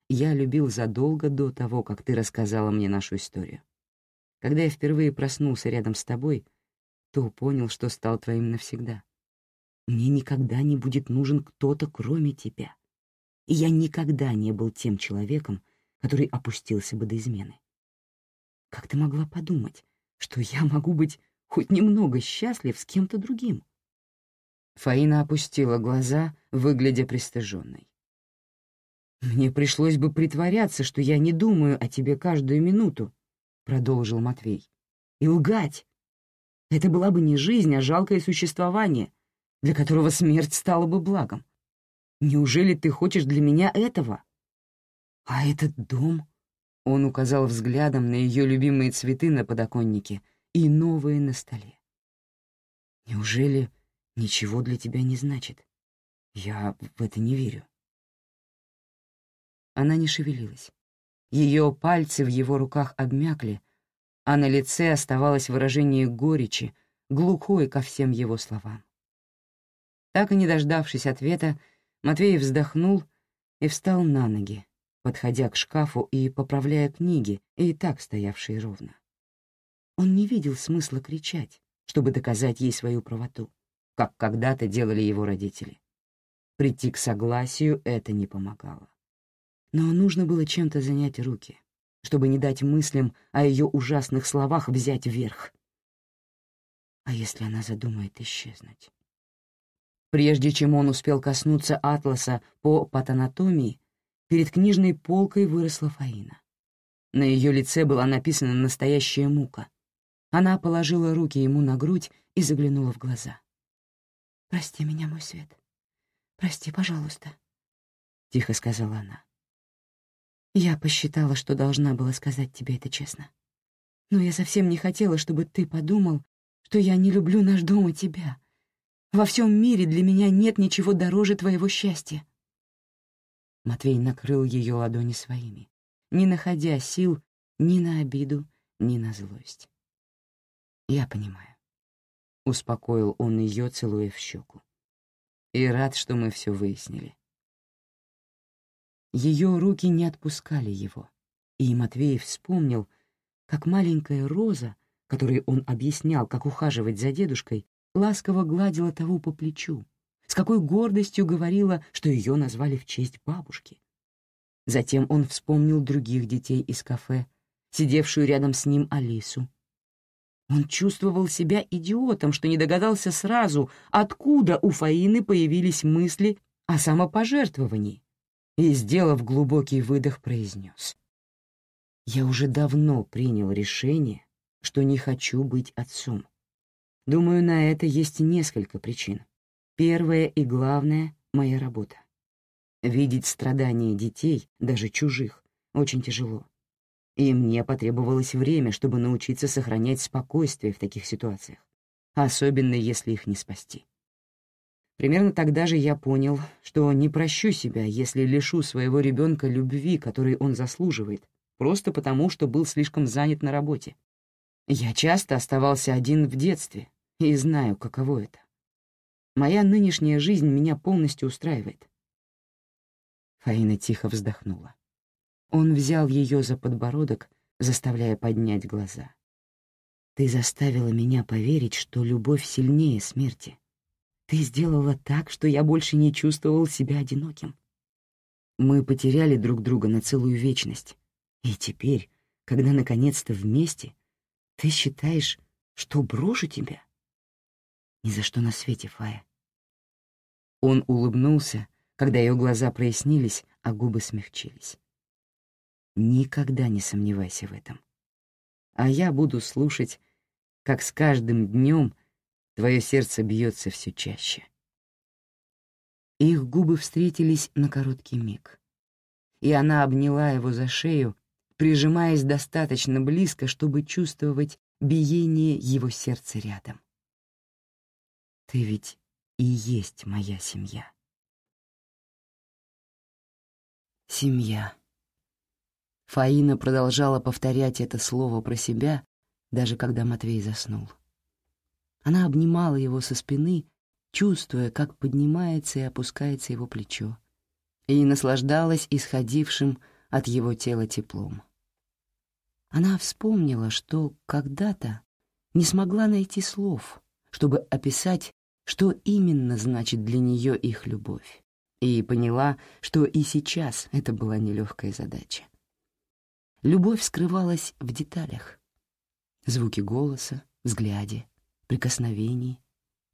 я любил задолго до того, как ты рассказала мне нашу историю. Когда я впервые проснулся рядом с тобой, то понял, что стал твоим навсегда. Мне никогда не будет нужен кто-то, кроме тебя. И я никогда не был тем человеком, который опустился бы до измены. Как ты могла подумать, что я могу быть хоть немного счастлив с кем-то другим? Фаина опустила глаза, выглядя пристыженной. «Мне пришлось бы притворяться, что я не думаю о тебе каждую минуту», — продолжил Матвей. «И лгать. Это была бы не жизнь, а жалкое существование, для которого смерть стала бы благом. Неужели ты хочешь для меня этого? А этот дом? Он указал взглядом на ее любимые цветы на подоконнике и новые на столе. Неужели ничего для тебя не значит? Я в это не верю. Она не шевелилась. Ее пальцы в его руках обмякли, а на лице оставалось выражение горечи, глухой ко всем его словам. Так и не дождавшись ответа, Матвей вздохнул и встал на ноги, подходя к шкафу и поправляя книги, и так стоявшие ровно. Он не видел смысла кричать, чтобы доказать ей свою правоту, как когда-то делали его родители. Прийти к согласию это не помогало. Но нужно было чем-то занять руки, чтобы не дать мыслям о ее ужасных словах взять верх. А если она задумает исчезнуть? Прежде чем он успел коснуться атласа по патанатомии, перед книжной полкой выросла Фаина. На ее лице была написана настоящая мука. Она положила руки ему на грудь и заглянула в глаза. «Прости меня, мой свет. Прости, пожалуйста», — тихо сказала она. «Я посчитала, что должна была сказать тебе это честно. Но я совсем не хотела, чтобы ты подумал, что я не люблю наш дом и тебя. Во всем мире для меня нет ничего дороже твоего счастья». Матвей накрыл ее ладони своими, не находя сил ни на обиду, ни на злость. «Я понимаю», — успокоил он ее, целуя в щеку. «И рад, что мы все выяснили». Ее руки не отпускали его, и Матвей вспомнил, как маленькая роза, которой он объяснял, как ухаживать за дедушкой, ласково гладила того по плечу, с какой гордостью говорила, что ее назвали в честь бабушки. Затем он вспомнил других детей из кафе, сидевшую рядом с ним Алису. Он чувствовал себя идиотом, что не догадался сразу, откуда у Фаины появились мысли о самопожертвовании, и, сделав глубокий выдох, произнес. «Я уже давно принял решение, что не хочу быть отцом. Думаю, на это есть несколько причин. Первое и главное — моя работа. Видеть страдания детей, даже чужих, очень тяжело. И мне потребовалось время, чтобы научиться сохранять спокойствие в таких ситуациях, особенно если их не спасти. Примерно тогда же я понял, что не прощу себя, если лишу своего ребенка любви, которой он заслуживает, просто потому, что был слишком занят на работе. Я часто оставался один в детстве и знаю, каково это. Моя нынешняя жизнь меня полностью устраивает. Фаина тихо вздохнула. Он взял ее за подбородок, заставляя поднять глаза. «Ты заставила меня поверить, что любовь сильнее смерти. Ты сделала так, что я больше не чувствовал себя одиноким. Мы потеряли друг друга на целую вечность. И теперь, когда наконец-то вместе, ты считаешь, что брошу тебя? Ни за что на свете, Фая. Он улыбнулся, когда ее глаза прояснились, а губы смягчились. Никогда не сомневайся в этом. А я буду слушать, как с каждым днем твое сердце бьется все чаще. Их губы встретились на короткий миг, и она обняла его за шею, прижимаясь достаточно близко, чтобы чувствовать биение его сердца рядом. «Ты ведь и есть моя семья». Семья. Фаина продолжала повторять это слово про себя, даже когда Матвей заснул. Она обнимала его со спины, чувствуя, как поднимается и опускается его плечо, и наслаждалась исходившим от его тела теплом. Она вспомнила, что когда-то не смогла найти слов, чтобы описать, что именно значит для нее их любовь, и поняла, что и сейчас это была нелегкая задача. Любовь скрывалась в деталях. Звуки голоса, взгляде, прикосновении,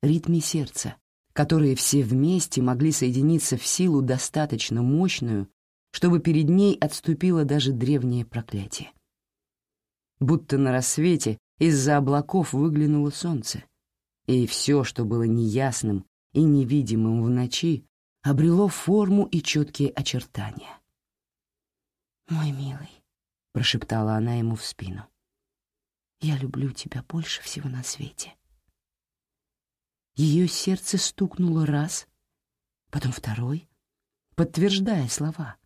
ритме сердца, которые все вместе могли соединиться в силу достаточно мощную, чтобы перед ней отступило даже древнее проклятие будто на рассвете из-за облаков выглянуло солнце, и все, что было неясным и невидимым в ночи, обрело форму и четкие очертания. «Мой милый», — прошептала она ему в спину, — «я люблю тебя больше всего на свете». Ее сердце стукнуло раз, потом второй, подтверждая слова.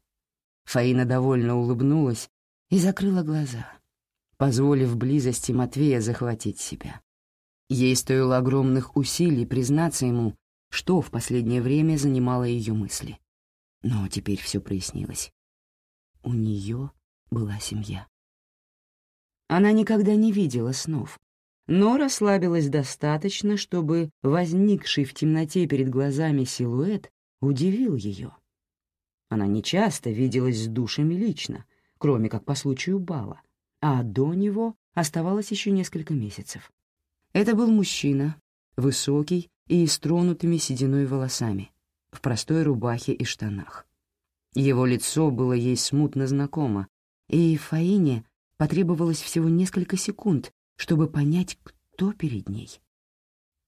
Фаина довольно улыбнулась и закрыла глаза, позволив близости Матвея захватить себя. Ей стоило огромных усилий признаться ему, что в последнее время занимало ее мысли. Но теперь все прояснилось. У нее была семья. Она никогда не видела снов, но расслабилась достаточно, чтобы возникший в темноте перед глазами силуэт удивил ее. Она нечасто виделась с душами лично, кроме как по случаю бала, а до него оставалось еще несколько месяцев. Это был мужчина, высокий и с тронутыми сединой волосами, в простой рубахе и штанах. Его лицо было ей смутно знакомо, и Фаине потребовалось всего несколько секунд, чтобы понять, кто перед ней.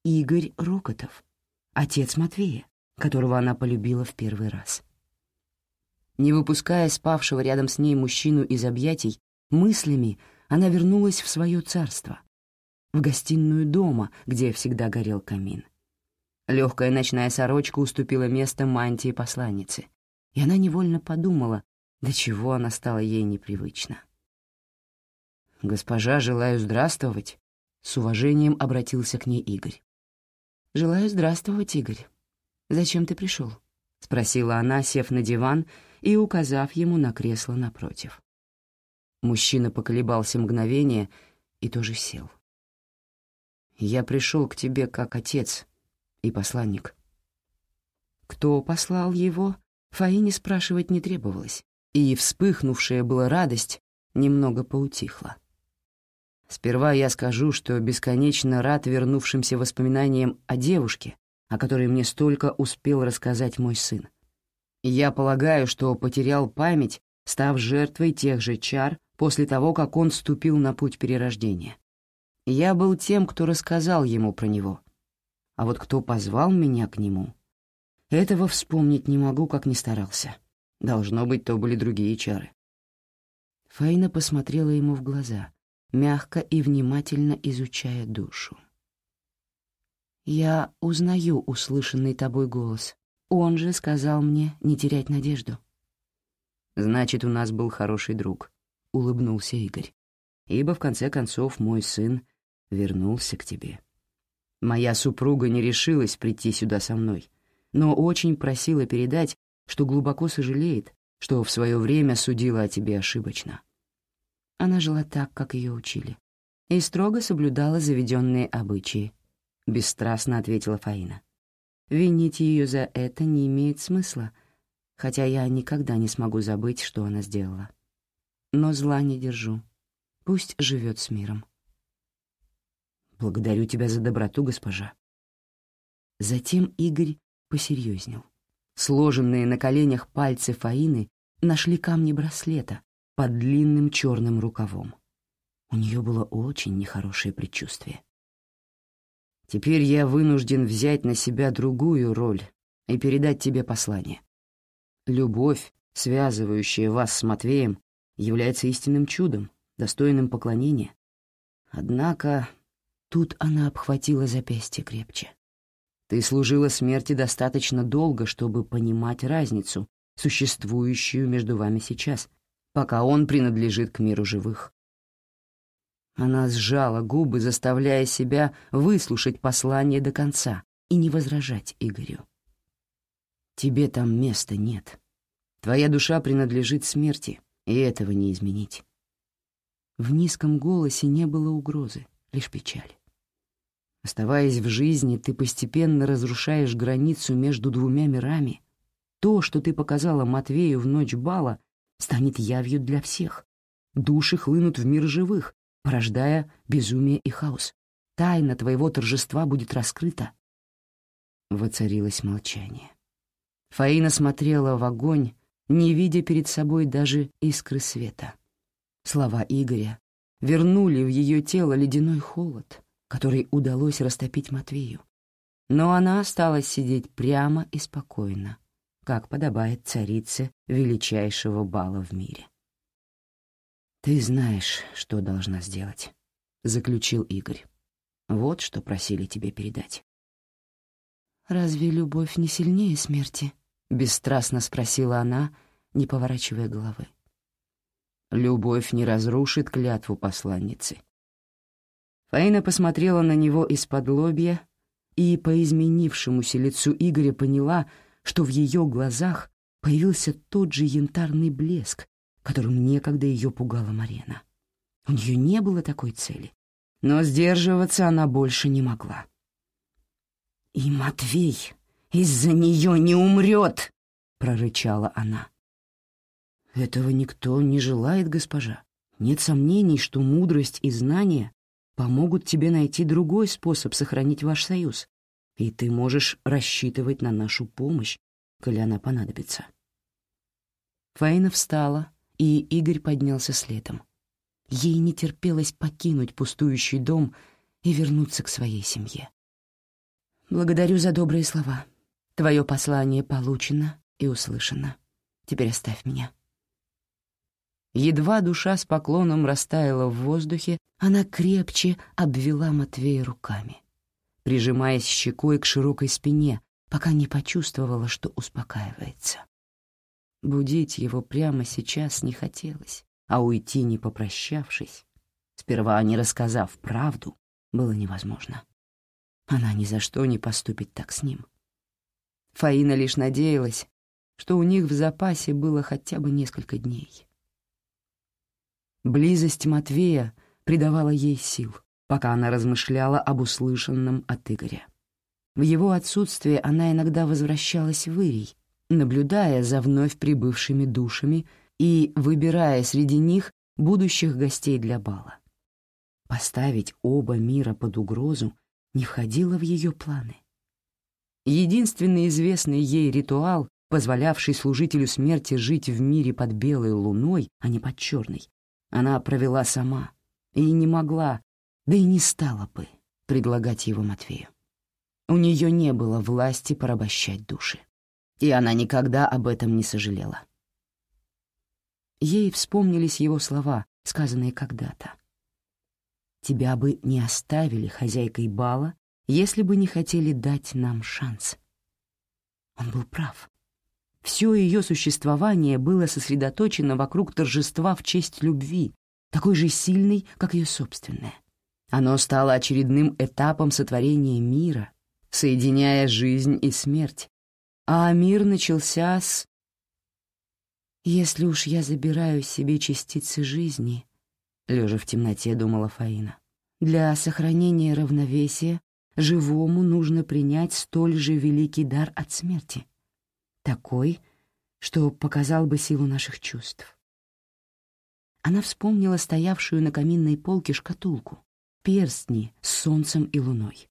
Игорь Рокотов, отец Матвея, которого она полюбила в первый раз. Не выпуская спавшего рядом с ней мужчину из объятий, мыслями она вернулась в свое царство, в гостиную дома, где всегда горел камин. Легкая ночная сорочка уступила место мантии посланницы, и она невольно подумала, до чего она стала ей непривычна. «Госпожа, желаю здравствовать», — с уважением обратился к ней Игорь. «Желаю здравствовать, Игорь. Зачем ты пришел?» — спросила она, сев на диван и указав ему на кресло напротив. Мужчина поколебался мгновение и тоже сел. «Я пришел к тебе как отец и посланник». Кто послал его, Фаине спрашивать не требовалось, и вспыхнувшая была радость немного поутихла. Сперва я скажу, что бесконечно рад вернувшимся воспоминаниям о девушке, о которой мне столько успел рассказать мой сын. Я полагаю, что потерял память, став жертвой тех же чар после того, как он вступил на путь перерождения. Я был тем, кто рассказал ему про него. А вот кто позвал меня к нему, этого вспомнить не могу, как ни старался. Должно быть, то были другие чары. Фаина посмотрела ему в глаза, мягко и внимательно изучая душу. «Я узнаю услышанный тобой голос. Он же сказал мне не терять надежду». «Значит, у нас был хороший друг», — улыбнулся Игорь. «Ибо, в конце концов, мой сын вернулся к тебе. Моя супруга не решилась прийти сюда со мной, но очень просила передать, что глубоко сожалеет, что в свое время судила о тебе ошибочно. Она жила так, как ее учили, и строго соблюдала заведенные обычаи, — бесстрастно ответила Фаина. Винить ее за это не имеет смысла, хотя я никогда не смогу забыть, что она сделала. Но зла не держу. Пусть живет с миром. Благодарю тебя за доброту, госпожа. Затем Игорь посерьезнел. Сложенные на коленях пальцы Фаины нашли камни браслета, под длинным черным рукавом. У нее было очень нехорошее предчувствие. «Теперь я вынужден взять на себя другую роль и передать тебе послание. Любовь, связывающая вас с Матвеем, является истинным чудом, достойным поклонения. Однако тут она обхватила запястье крепче. Ты служила смерти достаточно долго, чтобы понимать разницу, существующую между вами сейчас, пока он принадлежит к миру живых. Она сжала губы, заставляя себя выслушать послание до конца и не возражать Игорю. «Тебе там места нет. Твоя душа принадлежит смерти, и этого не изменить». В низком голосе не было угрозы, лишь печаль. Оставаясь в жизни, ты постепенно разрушаешь границу между двумя мирами. То, что ты показала Матвею в ночь бала, станет явью для всех. Души хлынут в мир живых, порождая безумие и хаос. Тайна твоего торжества будет раскрыта. Воцарилось молчание. Фаина смотрела в огонь, не видя перед собой даже искры света. Слова Игоря вернули в ее тело ледяной холод, который удалось растопить Матвею. Но она осталась сидеть прямо и спокойно, как подобает царице величайшего бала в мире. «Ты знаешь, что должна сделать», — заключил Игорь. «Вот что просили тебе передать». «Разве любовь не сильнее смерти?» — бесстрастно спросила она, не поворачивая головы. «Любовь не разрушит клятву посланницы». Фаина посмотрела на него из-под лобья и по изменившемуся лицу Игоря поняла, что в ее глазах появился тот же янтарный блеск, которым некогда ее пугала Марена. У нее не было такой цели, но сдерживаться она больше не могла. «И Матвей из-за нее не умрет!» — прорычала она. «Этого никто не желает, госпожа. Нет сомнений, что мудрость и знания помогут тебе найти другой способ сохранить ваш союз, и ты можешь рассчитывать на нашу помощь, коли она понадобится». Фаина встала, и Игорь поднялся следом. Ей не терпелось покинуть пустующий дом и вернуться к своей семье. «Благодарю за добрые слова. Твое послание получено и услышано. Теперь оставь меня». Едва душа с поклоном растаяла в воздухе, она крепче обвела Матвея руками, прижимаясь щекой к широкой спине, пока не почувствовала, что успокаивается. Будить его прямо сейчас не хотелось, а уйти, не попрощавшись, сперва не рассказав правду, было невозможно. Она ни за что не поступит так с ним. Фаина лишь надеялась, что у них в запасе было хотя бы несколько дней. Близость Матвея придавала ей сил, пока она размышляла об услышанном от Игоря. В его отсутствие она иногда возвращалась в Ирий, наблюдая за вновь прибывшими душами и выбирая среди них будущих гостей для бала. Поставить оба мира под угрозу не входило в ее планы. Единственный известный ей ритуал, позволявший служителю смерти жить в мире под белой луной, а не под черной, она провела сама и не могла, да и не стала бы предлагать его Матвею. У нее не было власти порабощать души и она никогда об этом не сожалела. Ей вспомнились его слова, сказанные когда-то. «Тебя бы не оставили хозяйкой бала, если бы не хотели дать нам шанс». Он был прав. Все ее существование было сосредоточено вокруг торжества в честь любви, такой же сильной, как ее собственное. Оно стало очередным этапом сотворения мира, соединяя жизнь и смерть, а мир начался с... «Если уж я забираю себе частицы жизни», — лежа в темноте думала Фаина, «для сохранения равновесия живому нужно принять столь же великий дар от смерти, такой, что показал бы силу наших чувств». Она вспомнила стоявшую на каминной полке шкатулку, перстни с солнцем и луной.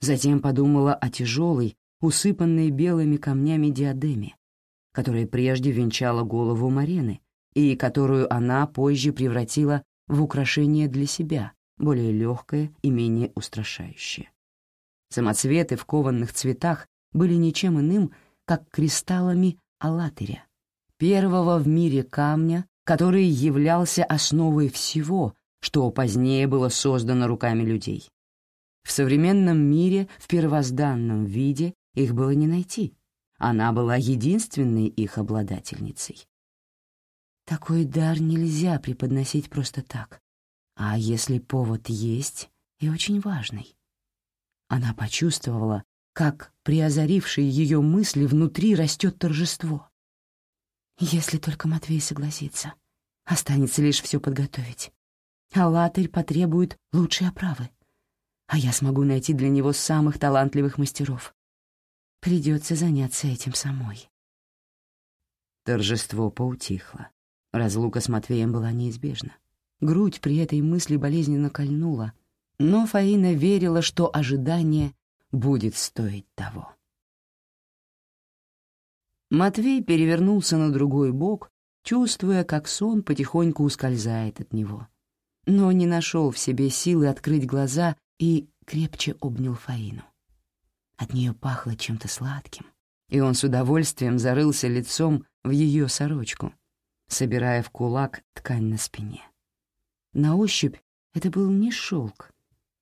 Затем подумала о тяжелой, усыпанной белыми камнями диадеме, которая прежде венчала голову Марены и которую она позже превратила в украшение для себя, более легкое и менее устрашающее. Самоцветы в кованных цветах были ничем иным, как кристаллами алатыря, первого в мире камня, который являлся основой всего, что позднее было создано руками людей. В современном мире в первозданном виде их было не найти. Она была единственной их обладательницей. Такой дар нельзя преподносить просто так. А если повод есть и очень важный? Она почувствовала, как при озарившей ее мысли внутри растет торжество. Если только Матвей согласится, останется лишь все подготовить. А потребует лучшей оправы, а я смогу найти для него самых талантливых мастеров. Придется заняться этим самой. Торжество поутихло. Разлука с Матвеем была неизбежна. Грудь при этой мысли болезненно кольнула, но Фаина верила, что ожидание будет стоить того. Матвей перевернулся на другой бок, чувствуя, как сон потихоньку ускользает от него, но не нашел в себе силы открыть глаза и крепче обнял Фаину. От нее пахло чем-то сладким, и он с удовольствием зарылся лицом в ее сорочку, собирая в кулак ткань на спине. На ощупь это был не шелк,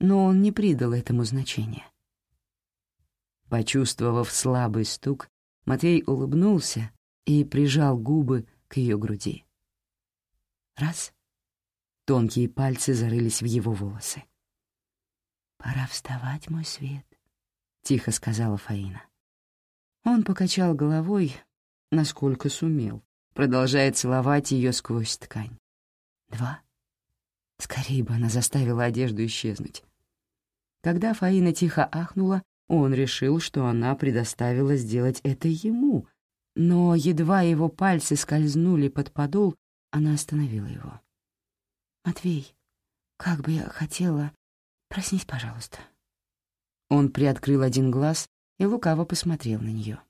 но он не придал этому значения. Почувствовав слабый стук, Матвей улыбнулся и прижал губы к ее груди. Раз. Тонкие пальцы зарылись в его волосы. «Пора вставать, мой свет», — тихо сказала Фаина. Он покачал головой, насколько сумел, продолжая целовать ее сквозь ткань. Два. Скорее бы она заставила одежду исчезнуть. Когда Фаина тихо ахнула, он решил, что она предоставила сделать это ему, но едва его пальцы скользнули под подол, она остановила его. «Матвей, как бы я хотела... Проснись, пожалуйста». Он приоткрыл один глаз и лукаво посмотрел на нее.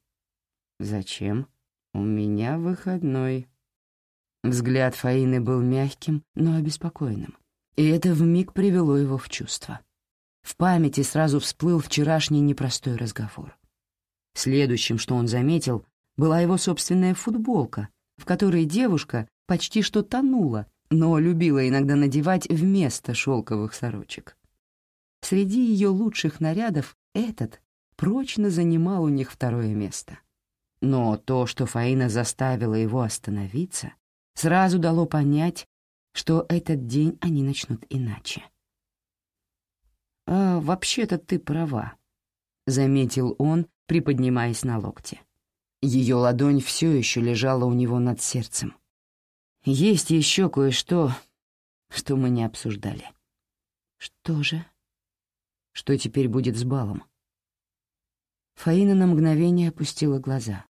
«Зачем? У меня выходной». Взгляд Фаины был мягким, но обеспокоенным, и это вмиг привело его в чувство. В памяти сразу всплыл вчерашний непростой разговор. Следующим, что он заметил, была его собственная футболка, в которой девушка почти что тонула, но любила иногда надевать вместо шелковых сорочек. Среди ее лучших нарядов этот прочно занимал у них второе место. Но то, что Фаина заставила его остановиться, сразу дало понять, что этот день они начнут иначе. «А вообще-то ты права», — заметил он, приподнимаясь на локте. Ее ладонь все еще лежала у него над сердцем. «Есть еще кое-что, что мы не обсуждали». «Что же?» «Что теперь будет с балом?» Фаина на мгновение опустила глаза.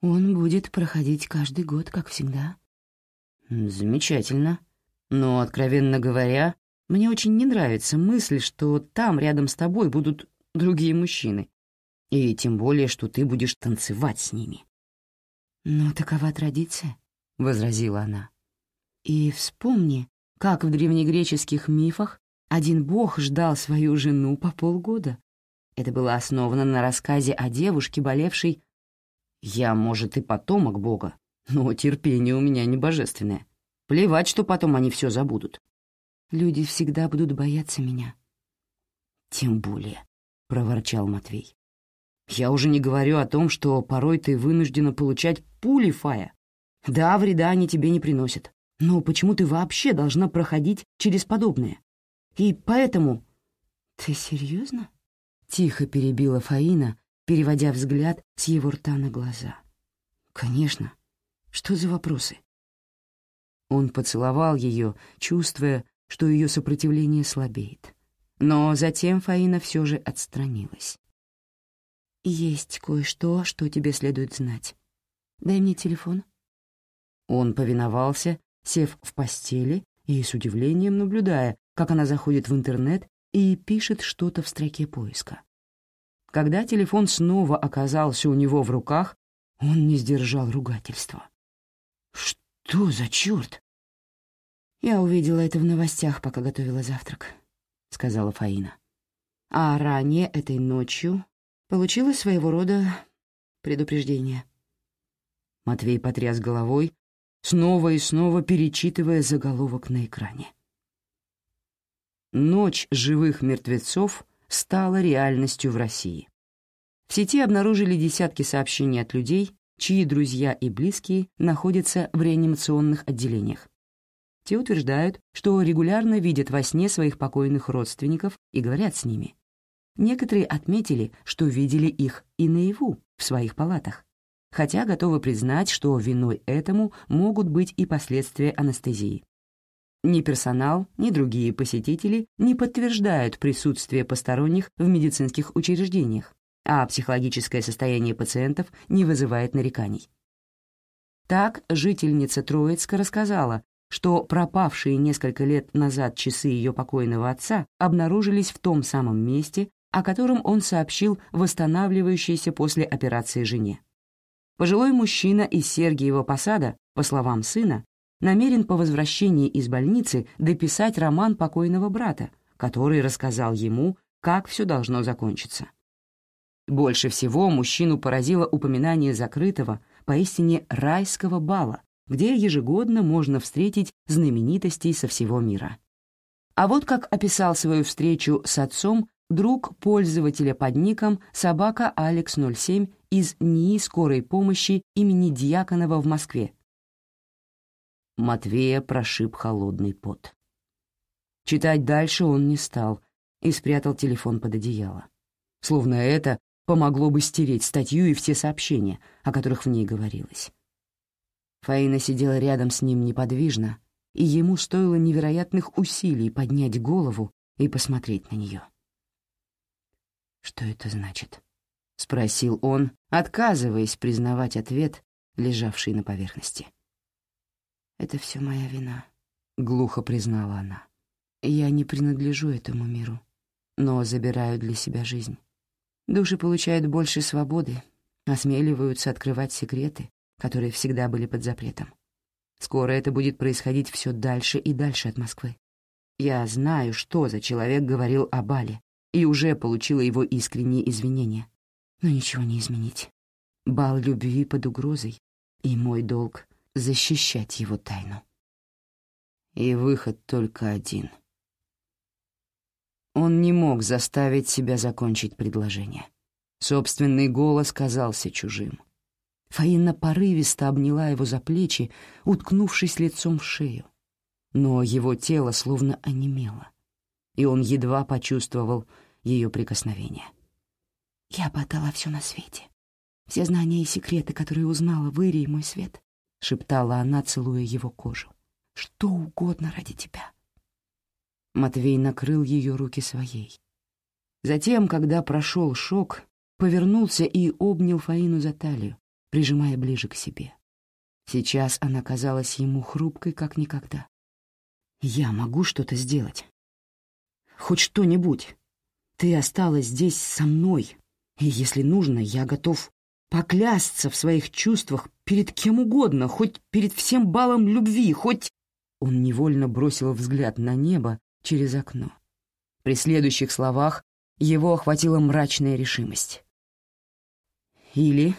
«Он будет проходить каждый год, как всегда». «Замечательно. Но, откровенно говоря, мне очень не нравится мысль, что там рядом с тобой будут другие мужчины. И тем более, что ты будешь танцевать с ними». «Но такова традиция», — возразила она. «И вспомни, как в древнегреческих мифах один бог ждал свою жену по полгода. Это было основано на рассказе о девушке, болевшей... Я, может, и потомок Бога, но терпение у меня не божественное. Плевать, что потом они все забудут. Люди всегда будут бояться меня. Тем более, — проворчал Матвей. Я уже не говорю о том, что порой ты вынуждена получать пули, Фая. Да, вреда они тебе не приносят. Но почему ты вообще должна проходить через подобное? И поэтому... Ты серьезно? Тихо перебила Фаина, переводя взгляд с его рта на глаза. «Конечно. Что за вопросы?» Он поцеловал ее, чувствуя, что ее сопротивление слабеет. Но затем Фаина все же отстранилась. «Есть кое-что, что тебе следует знать. Дай мне телефон». Он повиновался, сев в постели и с удивлением наблюдая, как она заходит в интернет и пишет что-то в строке поиска. Когда телефон снова оказался у него в руках, он не сдержал ругательства. «Что за черт?» «Я увидела это в новостях, пока готовила завтрак», — сказала Фаина. «А ранее этой ночью получила своего рода предупреждение». Матвей потряс головой, снова и снова перечитывая заголовок на экране. Ночь живых мертвецов стала реальностью в России. В сети обнаружили десятки сообщений от людей, чьи друзья и близкие находятся в реанимационных отделениях. Те утверждают, что регулярно видят во сне своих покойных родственников и говорят с ними. Некоторые отметили, что видели их и наяву, в своих палатах, хотя готовы признать, что виной этому могут быть и последствия анестезии. Ни персонал, ни другие посетители не подтверждают присутствие посторонних в медицинских учреждениях, а психологическое состояние пациентов не вызывает нареканий. Так жительница Троицка рассказала, что пропавшие несколько лет назад часы ее покойного отца обнаружились в том самом месте, о котором он сообщил восстанавливающейся после операции жене. Пожилой мужчина из Сергиева Посада, по словам сына, намерен по возвращении из больницы дописать роман покойного брата, который рассказал ему, как все должно закончиться. Больше всего мужчину поразило упоминание закрытого, поистине райского бала, где ежегодно можно встретить знаменитостей со всего мира. А вот как описал свою встречу с отцом друг пользователя под ником собака Алекс07 из НИИ скорой помощи имени Дьяконова в Москве. Матвея прошиб холодный пот. Читать дальше он не стал и спрятал телефон под одеяло. Словно это помогло бы стереть статью и все сообщения, о которых в ней говорилось. Фаина сидела рядом с ним неподвижно, и ему стоило невероятных усилий поднять голову и посмотреть на нее. «Что это значит?» — спросил он, отказываясь признавать ответ, лежавший на поверхности. «Это все моя вина», — глухо признала она. «Я не принадлежу этому миру, но забираю для себя жизнь. Души получают больше свободы, осмеливаются открывать секреты, которые всегда были под запретом. Скоро это будет происходить все дальше и дальше от Москвы. Я знаю, что за человек говорил о Бале, и уже получила его искренние извинения. Но ничего не изменить. Бал любви под угрозой, и мой долг — защищать его тайну. И выход только один. Он не мог заставить себя закончить предложение. Собственный голос казался чужим. Фаина порывисто обняла его за плечи, уткнувшись лицом в шею. Но его тело словно онемело, и он едва почувствовал ее прикосновение. «Я бы отдала все на свете. Все знания и секреты, которые узнала в Ире и мой свет», — шептала она, целуя его кожу. «Что угодно ради тебя». Матвей накрыл ее руки своей. Затем, когда прошел шок, повернулся и обнял Фаину за талию, прижимая ближе к себе. Сейчас она казалась ему хрупкой, как никогда. «Я могу что-то сделать. Хоть что-нибудь. Ты осталась здесь со мной, и, если нужно, я готов поклясться в своих чувствах перед кем угодно, хоть перед всем балом любви, хоть...» Он невольно бросил взгляд на небо через окно. При следующих словах его охватила мрачная решимость. «Или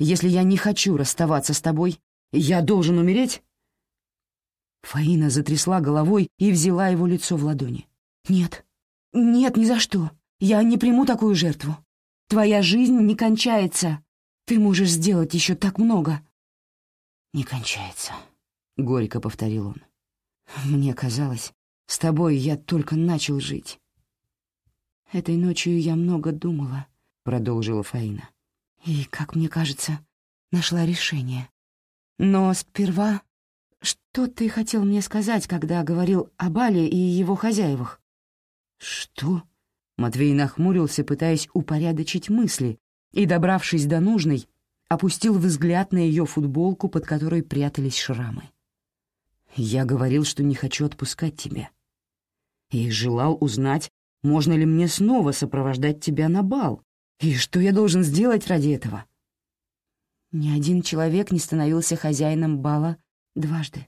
если я не хочу расставаться с тобой, я должен умереть?» Фаина затрясла головой и взяла его лицо в ладони. «Нет, нет, ни за что. Я не приму такую жертву. Твоя жизнь не кончается. Ты можешь сделать еще так много». «Не кончается», — горько повторил он. «Мне казалось, с тобой я только начал жить». «Этой ночью я много думала», — продолжила Фаина и, как мне кажется, нашла решение. Но сперва... Что ты хотел мне сказать, когда говорил о Бале и его хозяевах? Что? Матвей нахмурился, пытаясь упорядочить мысли, и, добравшись до нужной, опустил взгляд на ее футболку, под которой прятались шрамы. «Я говорил, что не хочу отпускать тебя. И желал узнать, можно ли мне снова сопровождать тебя на бал, и что я должен сделать ради этого? Ни один человек не становился хозяином бала дважды.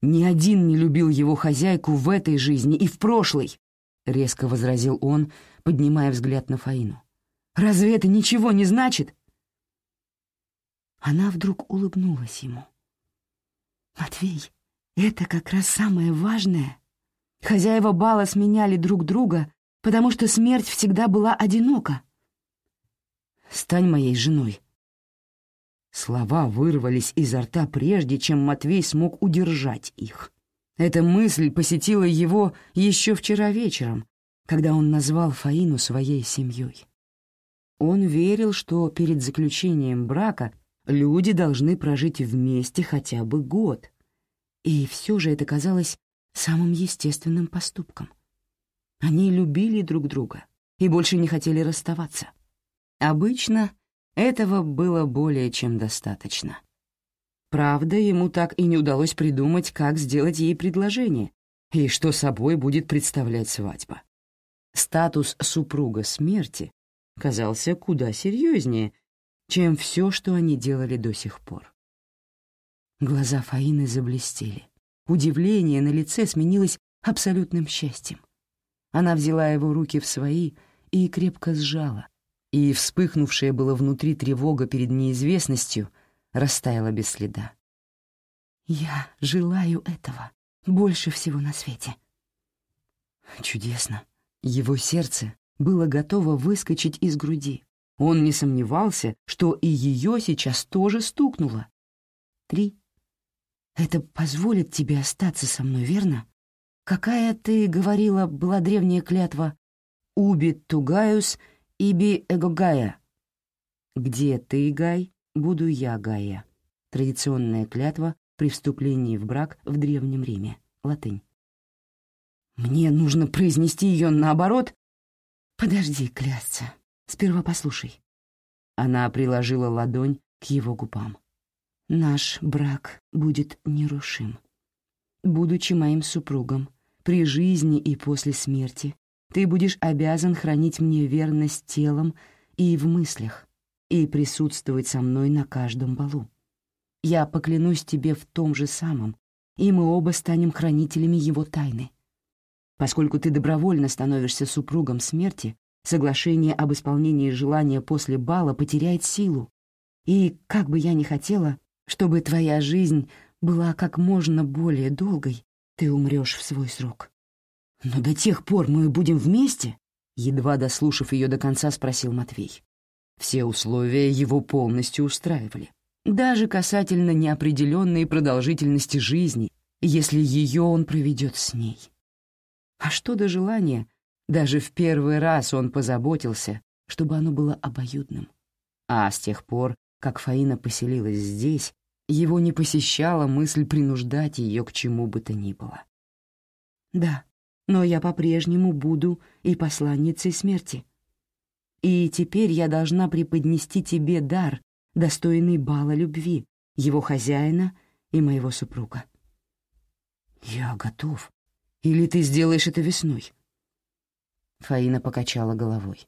Ни один не любил его хозяйку в этой жизни и в прошлой, — резко возразил он, поднимая взгляд на Фаину. «Разве это ничего не значит?» Она вдруг улыбнулась ему. «Матвей, это как раз самое важное. Хозяева бала сменяли друг друга, потому что смерть всегда была одинока. Стань моей женой». Слова вырвались изо рта прежде, чем Матвей смог удержать их. Эта мысль посетила его еще вчера вечером, когда он назвал Фаину своей семьей. Он верил, что перед заключением брака люди должны прожить вместе хотя бы год. И все же это казалось самым естественным поступком. Они любили друг друга и больше не хотели расставаться. Обычно этого было более чем достаточно. Правда, ему так и не удалось придумать, как сделать ей предложение и что собой будет представлять свадьба. Статус супруга смерти казался куда серьезнее, чем все, что они делали до сих пор. Глаза Фаины заблестели. Удивление на лице сменилось абсолютным счастьем. Она взяла его руки в свои и крепко сжала, и вспыхнувшая было внутри тревога перед неизвестностью растаяла без следа. «Я желаю этого больше всего на свете». Чудесно. Его сердце было готово выскочить из груди. Он не сомневался, что и ее сейчас тоже стукнуло. «Три. Это позволит тебе остаться со мной, верно? Какая, ты говорила, была древняя клятва? «Убит тугаюс иби эгогая». «Где ты, Гай, буду я, Гая». Традиционная клятва при вступлении в брак в Древнем Риме. Латынь. «Мне нужно произнести ее наоборот?» «Подожди клясться. Сперва послушай». Она приложила ладонь к его губам. «Наш брак будет нерушим. Будучи моим супругом, при жизни и после смерти, ты будешь обязан хранить мне верность телом и в мыслях, и присутствовать со мной на каждом балу. Я поклянусь тебе в том же самом, и мы оба станем хранителями его тайны. Поскольку ты добровольно становишься супругом смерти, соглашение об исполнении желания после бала потеряет силу. И, как бы я ни хотела, чтобы твоя жизнь была как можно более долгой, ты умрешь в свой срок. «Но до тех пор мы будем вместе?» Едва дослушав ее до конца, спросил Матвей. Все условия его полностью устраивали. Даже касательно неопределенной продолжительности жизни, если ее он проведет с ней. А что до желания? Даже в первый раз он позаботился, чтобы оно было обоюдным. А с тех пор, как Фаина поселилась здесь, его не посещала мысль принуждать ее к чему бы то ни было. «Да, но я по-прежнему буду и посланницей смерти. И теперь я должна преподнести тебе дар, достойный бала любви, его хозяина и моего супруга. Я готов. Или ты сделаешь это весной? Фаина покачала головой.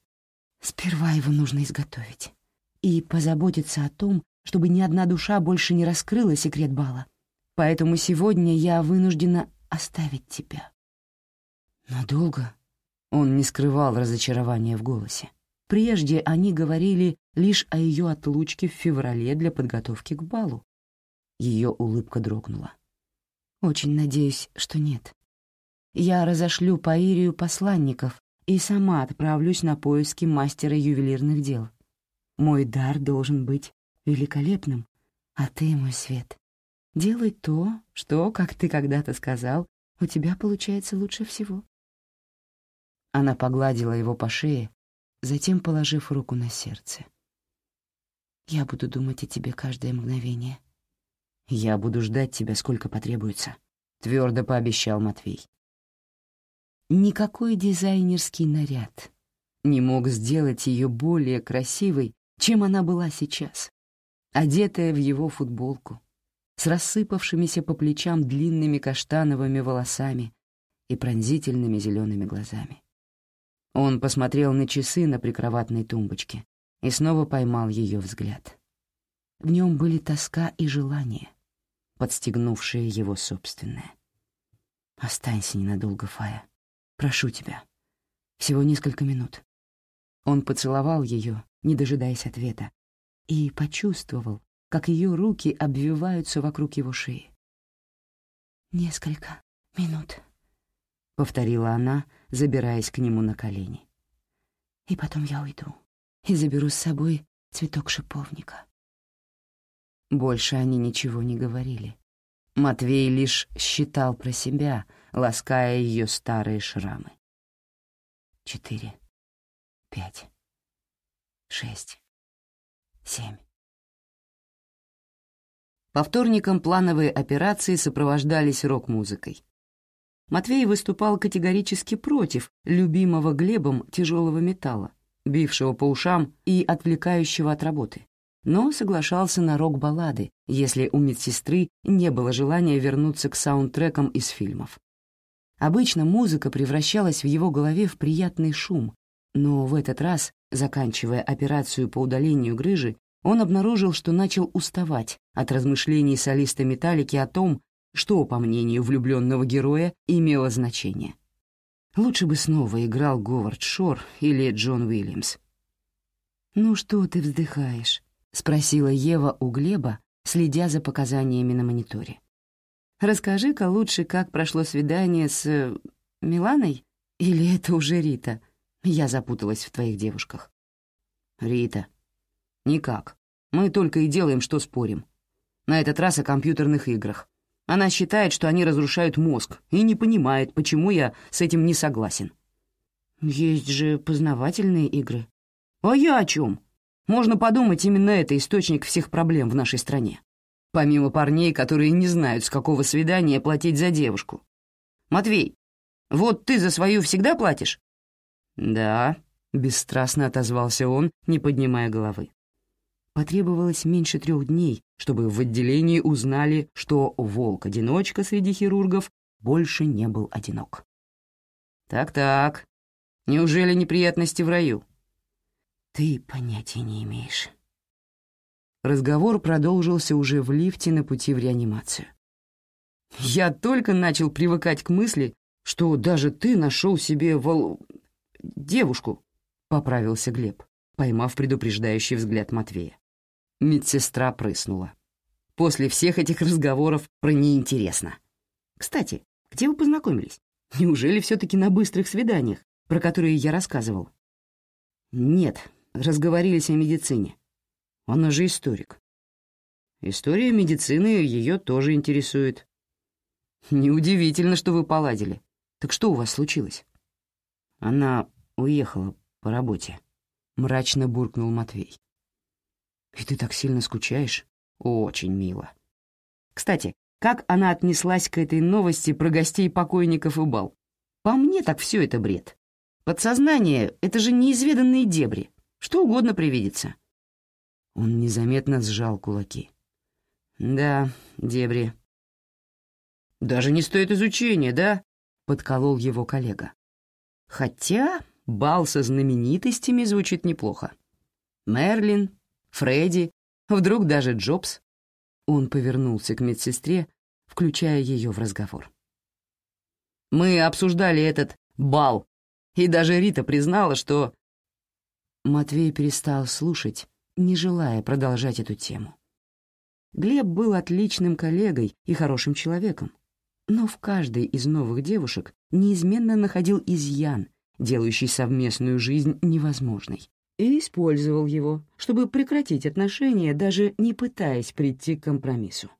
Сперва его нужно изготовить и позаботиться о том, чтобы ни одна душа больше не раскрыла секрет бала. Поэтому сегодня я вынуждена оставить тебя. Надолго? Он не скрывал разочарования в голосе. Прежде они говорили лишь о ее отлучке в феврале для подготовки к балу. Ее улыбка дрогнула. «Очень надеюсь, что нет. Я разошлю по Ирию посланников и сама отправлюсь на поиски мастера ювелирных дел. Мой дар должен быть великолепным, а ты, мой свет, делай то, что, как ты когда-то сказал, у тебя получается лучше всего». Она погладила его по шее, затем положив руку на сердце. «Я буду думать о тебе каждое мгновение». «Я буду ждать тебя, сколько потребуется», — твердо пообещал Матвей. Никакой дизайнерский наряд не мог сделать ее более красивой, чем она была сейчас, одетая в его футболку, с рассыпавшимися по плечам длинными каштановыми волосами и пронзительными зелеными глазами. Он посмотрел на часы на прикроватной тумбочке и снова поймал ее взгляд. В нем были тоска и желание, подстегнувшие его собственное. «Останься ненадолго, Фая. Прошу тебя. Всего несколько минут». Он поцеловал ее, не дожидаясь ответа, и почувствовал, как ее руки обвиваются вокруг его шеи. «Несколько минут», — повторила она, забираясь к нему на колени. «И потом я уйду и заберу с собой цветок шиповника». Больше они ничего не говорили. Матвей лишь считал про себя, лаская ее старые шрамы. Четыре, пять, шесть, семь. По вторникам плановые операции сопровождались рок-музыкой. Матвей выступал категорически против любимого Глебом тяжелого металла, бившего по ушам и отвлекающего от работы, но соглашался на рок-баллады, если у медсестры не было желания вернуться к саундтрекам из фильмов. Обычно музыка превращалась в его голове в приятный шум, но в этот раз, заканчивая операцию по удалению грыжи, он обнаружил, что начал уставать от размышлений солиста «Металлики» о том, что, по мнению влюбленного героя, имело значение. Лучше бы снова играл Говард Шор или Джон Уильямс. «Ну что ты вздыхаешь?» — спросила Ева у Глеба, следя за показаниями на мониторе. «Расскажи-ка лучше, как прошло свидание с... Э, Миланой? Или это уже Рита? Я запуталась в твоих девушках». «Рита. Никак. Мы только и делаем, что спорим. На этот раз о компьютерных играх. Она считает, что они разрушают мозг, и не понимает, почему я с этим не согласен». «Есть же познавательные игры». «А я о чем? Можно подумать, именно это источник всех проблем в нашей стране. Помимо парней, которые не знают, с какого свидания платить за девушку. Матвей, вот ты за свою всегда платишь?» «Да», — бесстрастно отозвался он, не поднимая головы. Потребовалось меньше трех дней, чтобы в отделении узнали, что волк-одиночка среди хирургов больше не был одинок. «Так-так, неужели неприятности в раю?» «Ты понятия не имеешь». Разговор продолжился уже в лифте на пути в реанимацию. «Я только начал привыкать к мысли, что даже ты нашел себе вол... девушку», — поправился Глеб, поймав предупреждающий взгляд Матвея. Медсестра прыснула. После всех этих разговоров про неинтересно. Кстати, где вы познакомились? Неужели все-таки на быстрых свиданиях, про которые я рассказывал? Нет, разговорились о медицине. Она же историк. История медицины ее тоже интересует. Неудивительно, что вы поладили. Так что у вас случилось? Она уехала по работе. Мрачно буркнул Матвей. «И ты так сильно скучаешь?» «Очень мило». Кстати, как она отнеслась к этой новости про гостей покойников и бал? По мне так все это бред. Подсознание — это же неизведанные дебри. Что угодно привидится. Он незаметно сжал кулаки. «Да, дебри». «Даже не стоит изучения, да?» — подколол его коллега. «Хотя бал со знаменитостями звучит неплохо. Мерлин, Фредди, вдруг даже Джобс. Он повернулся к медсестре, включая ее в разговор. «Мы обсуждали этот бал, и даже Рита признала, что...» Матвей перестал слушать, не желая продолжать эту тему. Глеб был отличным коллегой и хорошим человеком, но в каждой из новых девушек неизменно находил изъян, делающий совместную жизнь невозможной и использовал его, чтобы прекратить отношения, даже не пытаясь прийти к компромиссу.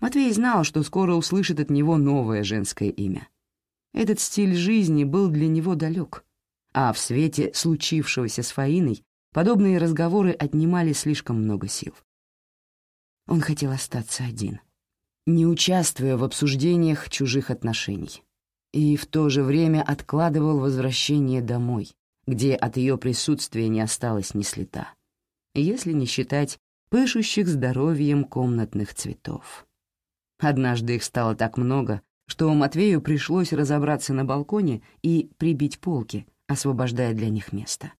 Матвей знал, что скоро услышит от него новое женское имя. Этот стиль жизни был для него далек, а в свете случившегося с Фаиной подобные разговоры отнимали слишком много сил. Он хотел остаться один, не участвуя в обсуждениях чужих отношений, и в то же время откладывал возвращение домой, где от ее присутствия не осталось ни следа, если не считать пышущих здоровьем комнатных цветов. Однажды их стало так много, что Матвею пришлось разобраться на балконе и прибить полки, освобождая для них место.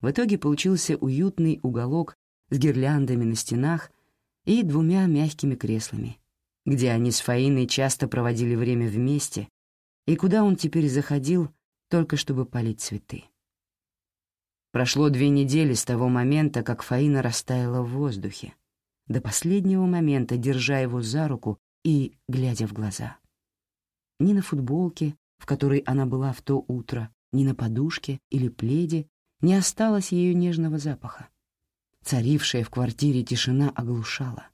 В итоге получился уютный уголок с гирляндами на стенах и двумя мягкими креслами, где они с Фаиной часто проводили время вместе и куда он теперь заходил, только чтобы полить цветы. Прошло две недели с того момента, как Фаина растаяла в воздухе, до последнего момента держа его за руку и глядя в глаза. Ни на футболке, в которой она была в то утро, ни на подушке или пледе не осталось ее нежного запаха. Царившая в квартире тишина оглушала.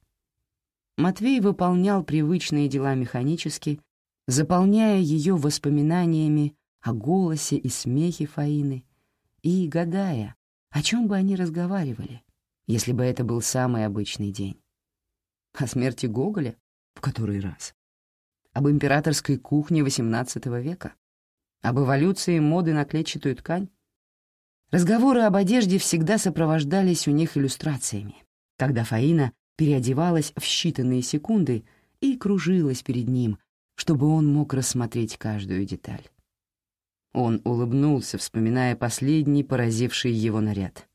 Матвей выполнял привычные дела механически, заполняя ее воспоминаниями о голосе и смехе Фаины, и гадая, о чем бы они разговаривали, если бы это был самый обычный день. О смерти Гоголя? В который раз? Об императорской кухне XVIII века? Об эволюции моды на клетчатую ткань? Разговоры об одежде всегда сопровождались у них иллюстрациями, когда Фаина переодевалась в считанные секунды и кружилась перед ним, чтобы он мог рассмотреть каждую деталь. Он улыбнулся, вспоминая последний поразивший его наряд.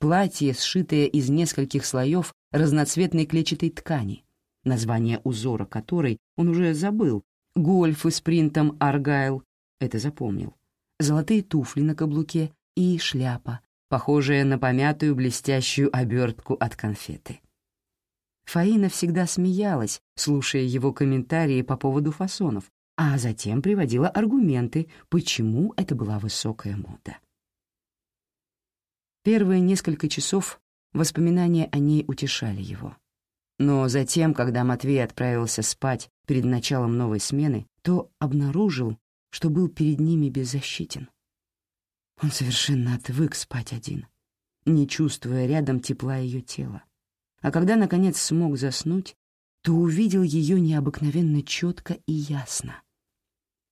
Платье, сшитое из нескольких слоев разноцветной клетчатой ткани, название узора которой он уже забыл, гольфы с принтом «Аргайл» — это запомнил, золотые туфли на каблуке и шляпа, похожее на помятую блестящую обертку от конфеты. Фаина всегда смеялась, слушая его комментарии по поводу фасонов, а затем приводила аргументы, почему это была высокая мода. Первые несколько часов воспоминания о ней утешали его. Но затем, когда Матвей отправился спать перед началом новой смены, то обнаружил, что был перед ними беззащитен. Он совершенно отвык спать один, не чувствуя рядом тепла ее тела. А когда, наконец, смог заснуть, то увидел ее необыкновенно четко и ясно.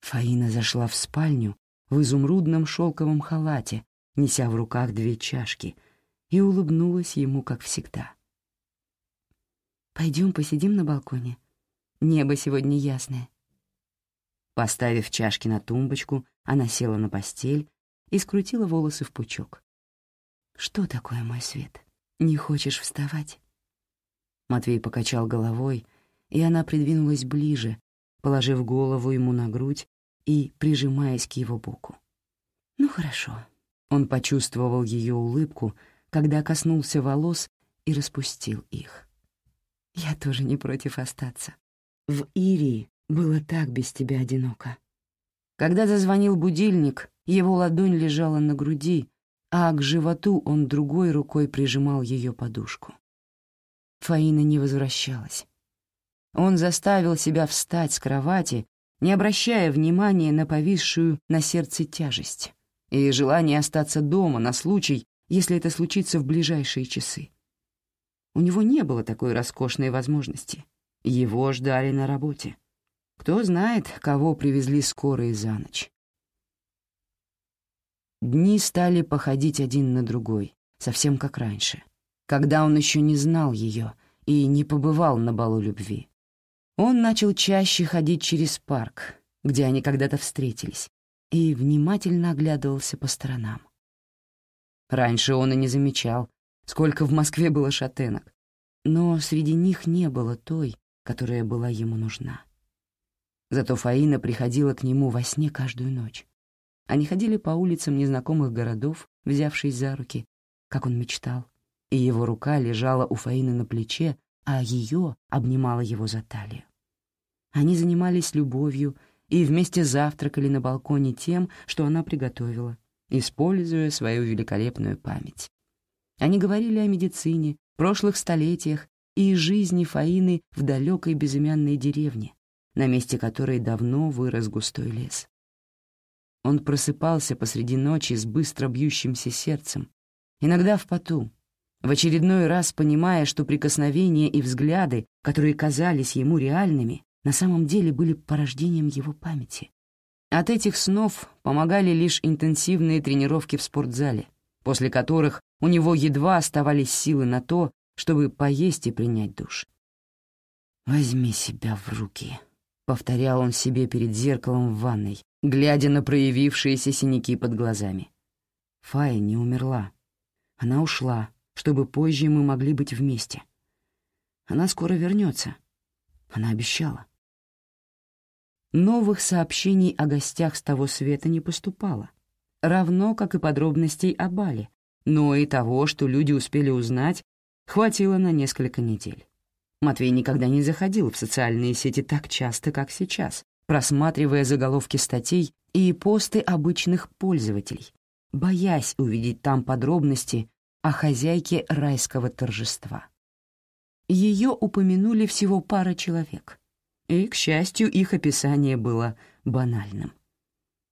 Фаина зашла в спальню в изумрудном шелковом халате, неся в руках две чашки, и улыбнулась ему, как всегда. «Пойдем посидим на балконе. Небо сегодня ясное». Поставив чашки на тумбочку, она села на постель и скрутила волосы в пучок. «Что такое, мой свет? Не хочешь вставать?» Матвей покачал головой, и она придвинулась ближе, положив голову ему на грудь и прижимаясь к его боку. «Ну хорошо». Он почувствовал ее улыбку, когда коснулся волос и распустил их. «Я тоже не против остаться. В Ирии было так без тебя одиноко». Когда зазвонил будильник, его ладонь лежала на груди, а к животу он другой рукой прижимал ее подушку. Фаина не возвращалась. Он заставил себя встать с кровати, не обращая внимания на повисшую на сердце тяжесть и желание остаться дома на случай, если это случится в ближайшие часы. У него не было такой роскошной возможности. Его ждали на работе. Кто знает, кого привезли скорые за ночь. Дни стали походить один на другой, совсем как раньше, когда он еще не знал ее и не побывал на балу любви. Он начал чаще ходить через парк, где они когда-то встретились, и внимательно оглядывался по сторонам. Раньше он и не замечал, сколько в Москве было шатенок, но среди них не было той, которая была ему нужна. Зато Фаина приходила к нему во сне каждую ночь. Они ходили по улицам незнакомых городов, взявшись за руки, как он мечтал, и его рука лежала у Фаины на плече, а ее обнимала его за талию. Они занимались любовью и вместе завтракали на балконе тем, что она приготовила, используя свою великолепную память. Они говорили о медицине, прошлых столетиях и жизни Фаины в далекой безымянной деревне, на месте которой давно вырос густой лес. Он просыпался посреди ночи с быстро бьющимся сердцем, иногда в поту, в очередной раз понимая, что прикосновения и взгляды, которые казались ему реальными, на самом деле были порождением его памяти. От этих снов помогали лишь интенсивные тренировки в спортзале, после которых у него едва оставались силы на то, чтобы поесть и принять душ. «Возьми себя в руки», — повторял он себе перед зеркалом в ванной, глядя на проявившиеся синяки под глазами. Фая не умерла. Она ушла, чтобы позже мы могли быть вместе. Она скоро вернется. Она обещала. Новых сообщений о гостях с того света не поступало, равно как и подробностей о бале, но и того, что люди успели узнать, хватило на несколько недель. Матвей никогда не заходил в социальные сети так часто, как сейчас, просматривая заголовки статей и посты обычных пользователей, боясь увидеть там подробности о хозяйке райского торжества. Ее упомянули всего пара человек, и, к счастью, их описание было банальным.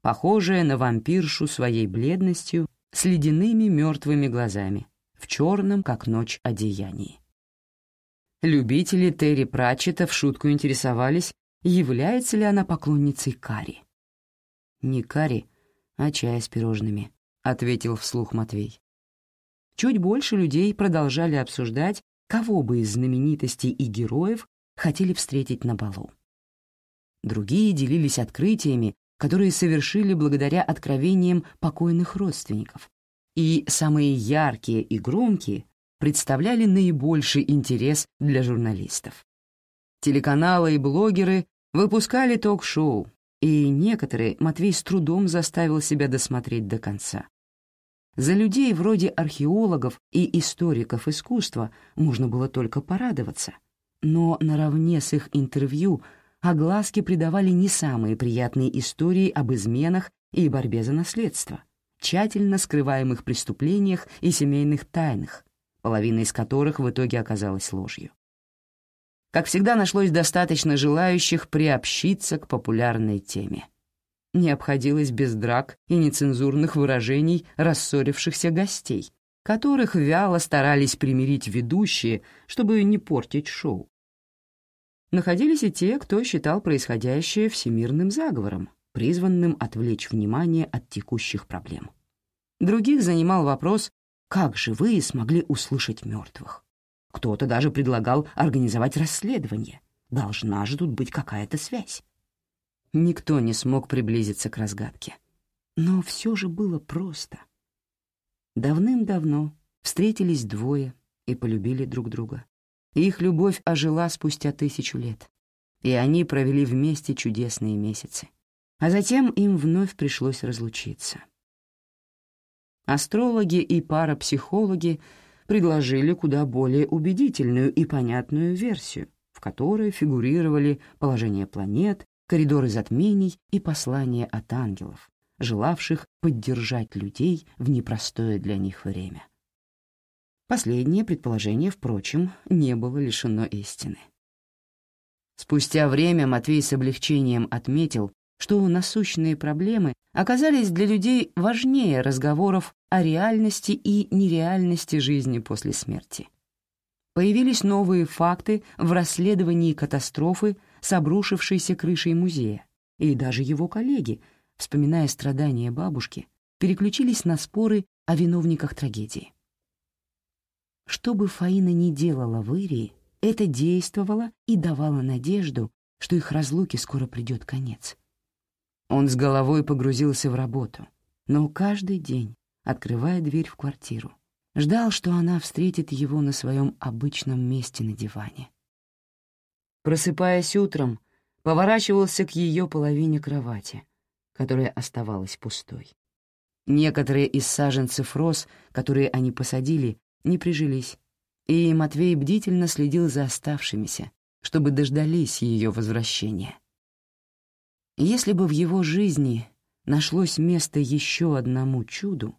Похожая на вампиршу своей бледностью, с ледяными мертвыми глазами, в черном, как ночь, одеянии. Любители Терри Пратчета в шутку интересовались, является ли она поклонницей карри. «Не карри, а чая с пирожными», — ответил вслух Матвей. Чуть больше людей продолжали обсуждать, кого бы из знаменитостей и героев хотели встретить на балу. Другие делились открытиями, которые совершили благодаря откровениям покойных родственников. И самые яркие и громкие представляли наибольший интерес для журналистов. Телеканалы и блогеры выпускали ток-шоу, и некоторые Матвей с трудом заставил себя досмотреть до конца. За людей вроде археологов и историков искусства можно было только порадоваться. Но наравне с их интервью огласки придавали не самые приятные истории об изменах и борьбе за наследство, тщательно скрываемых преступлениях и семейных тайнах, половина из которых в итоге оказалась ложью. Как всегда, нашлось достаточно желающих приобщиться к популярной теме. Не обходилось без драк и нецензурных выражений рассорившихся гостей, которых вяло старались примирить ведущие, чтобы не портить шоу. Находились и те, кто считал происходящее всемирным заговором, призванным отвлечь внимание от текущих проблем. Других занимал вопрос, как живые смогли услышать мертвых. Кто-то даже предлагал организовать расследование. Должна же тут быть какая-то связь. Никто не смог приблизиться к разгадке. Но все же было просто. Давным-давно встретились двое и полюбили друг друга. Их любовь ожила спустя тысячу лет, и они провели вместе чудесные месяцы. А затем им вновь пришлось разлучиться. Астрологи и парапсихологи предложили куда более убедительную и понятную версию, в которой фигурировали положение планет, коридоры затмений и послания от ангелов, желавших поддержать людей в непростое для них время. Последнее предположение, впрочем, не было лишено истины. Спустя время Матвей с облегчением отметил, что насущные проблемы оказались для людей важнее разговоров о реальности и нереальности жизни после смерти. Появились новые факты в расследовании катастрофы с обрушившейся крышей музея, и даже его коллеги, вспоминая страдания бабушки, переключились на споры о виновниках трагедии. Что бы Фаина ни делала в Ирии, это действовало и давало надежду, что их разлуке скоро придет конец. Он с головой погрузился в работу, но каждый день, открывая дверь в квартиру, ждал, что она встретит его на своем обычном месте на диване. Просыпаясь утром, поворачивался к ее половине кровати, которая оставалась пустой. Некоторые из саженцев роз, которые они посадили, не прижились, и Матвей бдительно следил за оставшимися, чтобы дождались ее возвращения. Если бы в его жизни нашлось место еще одному чуду,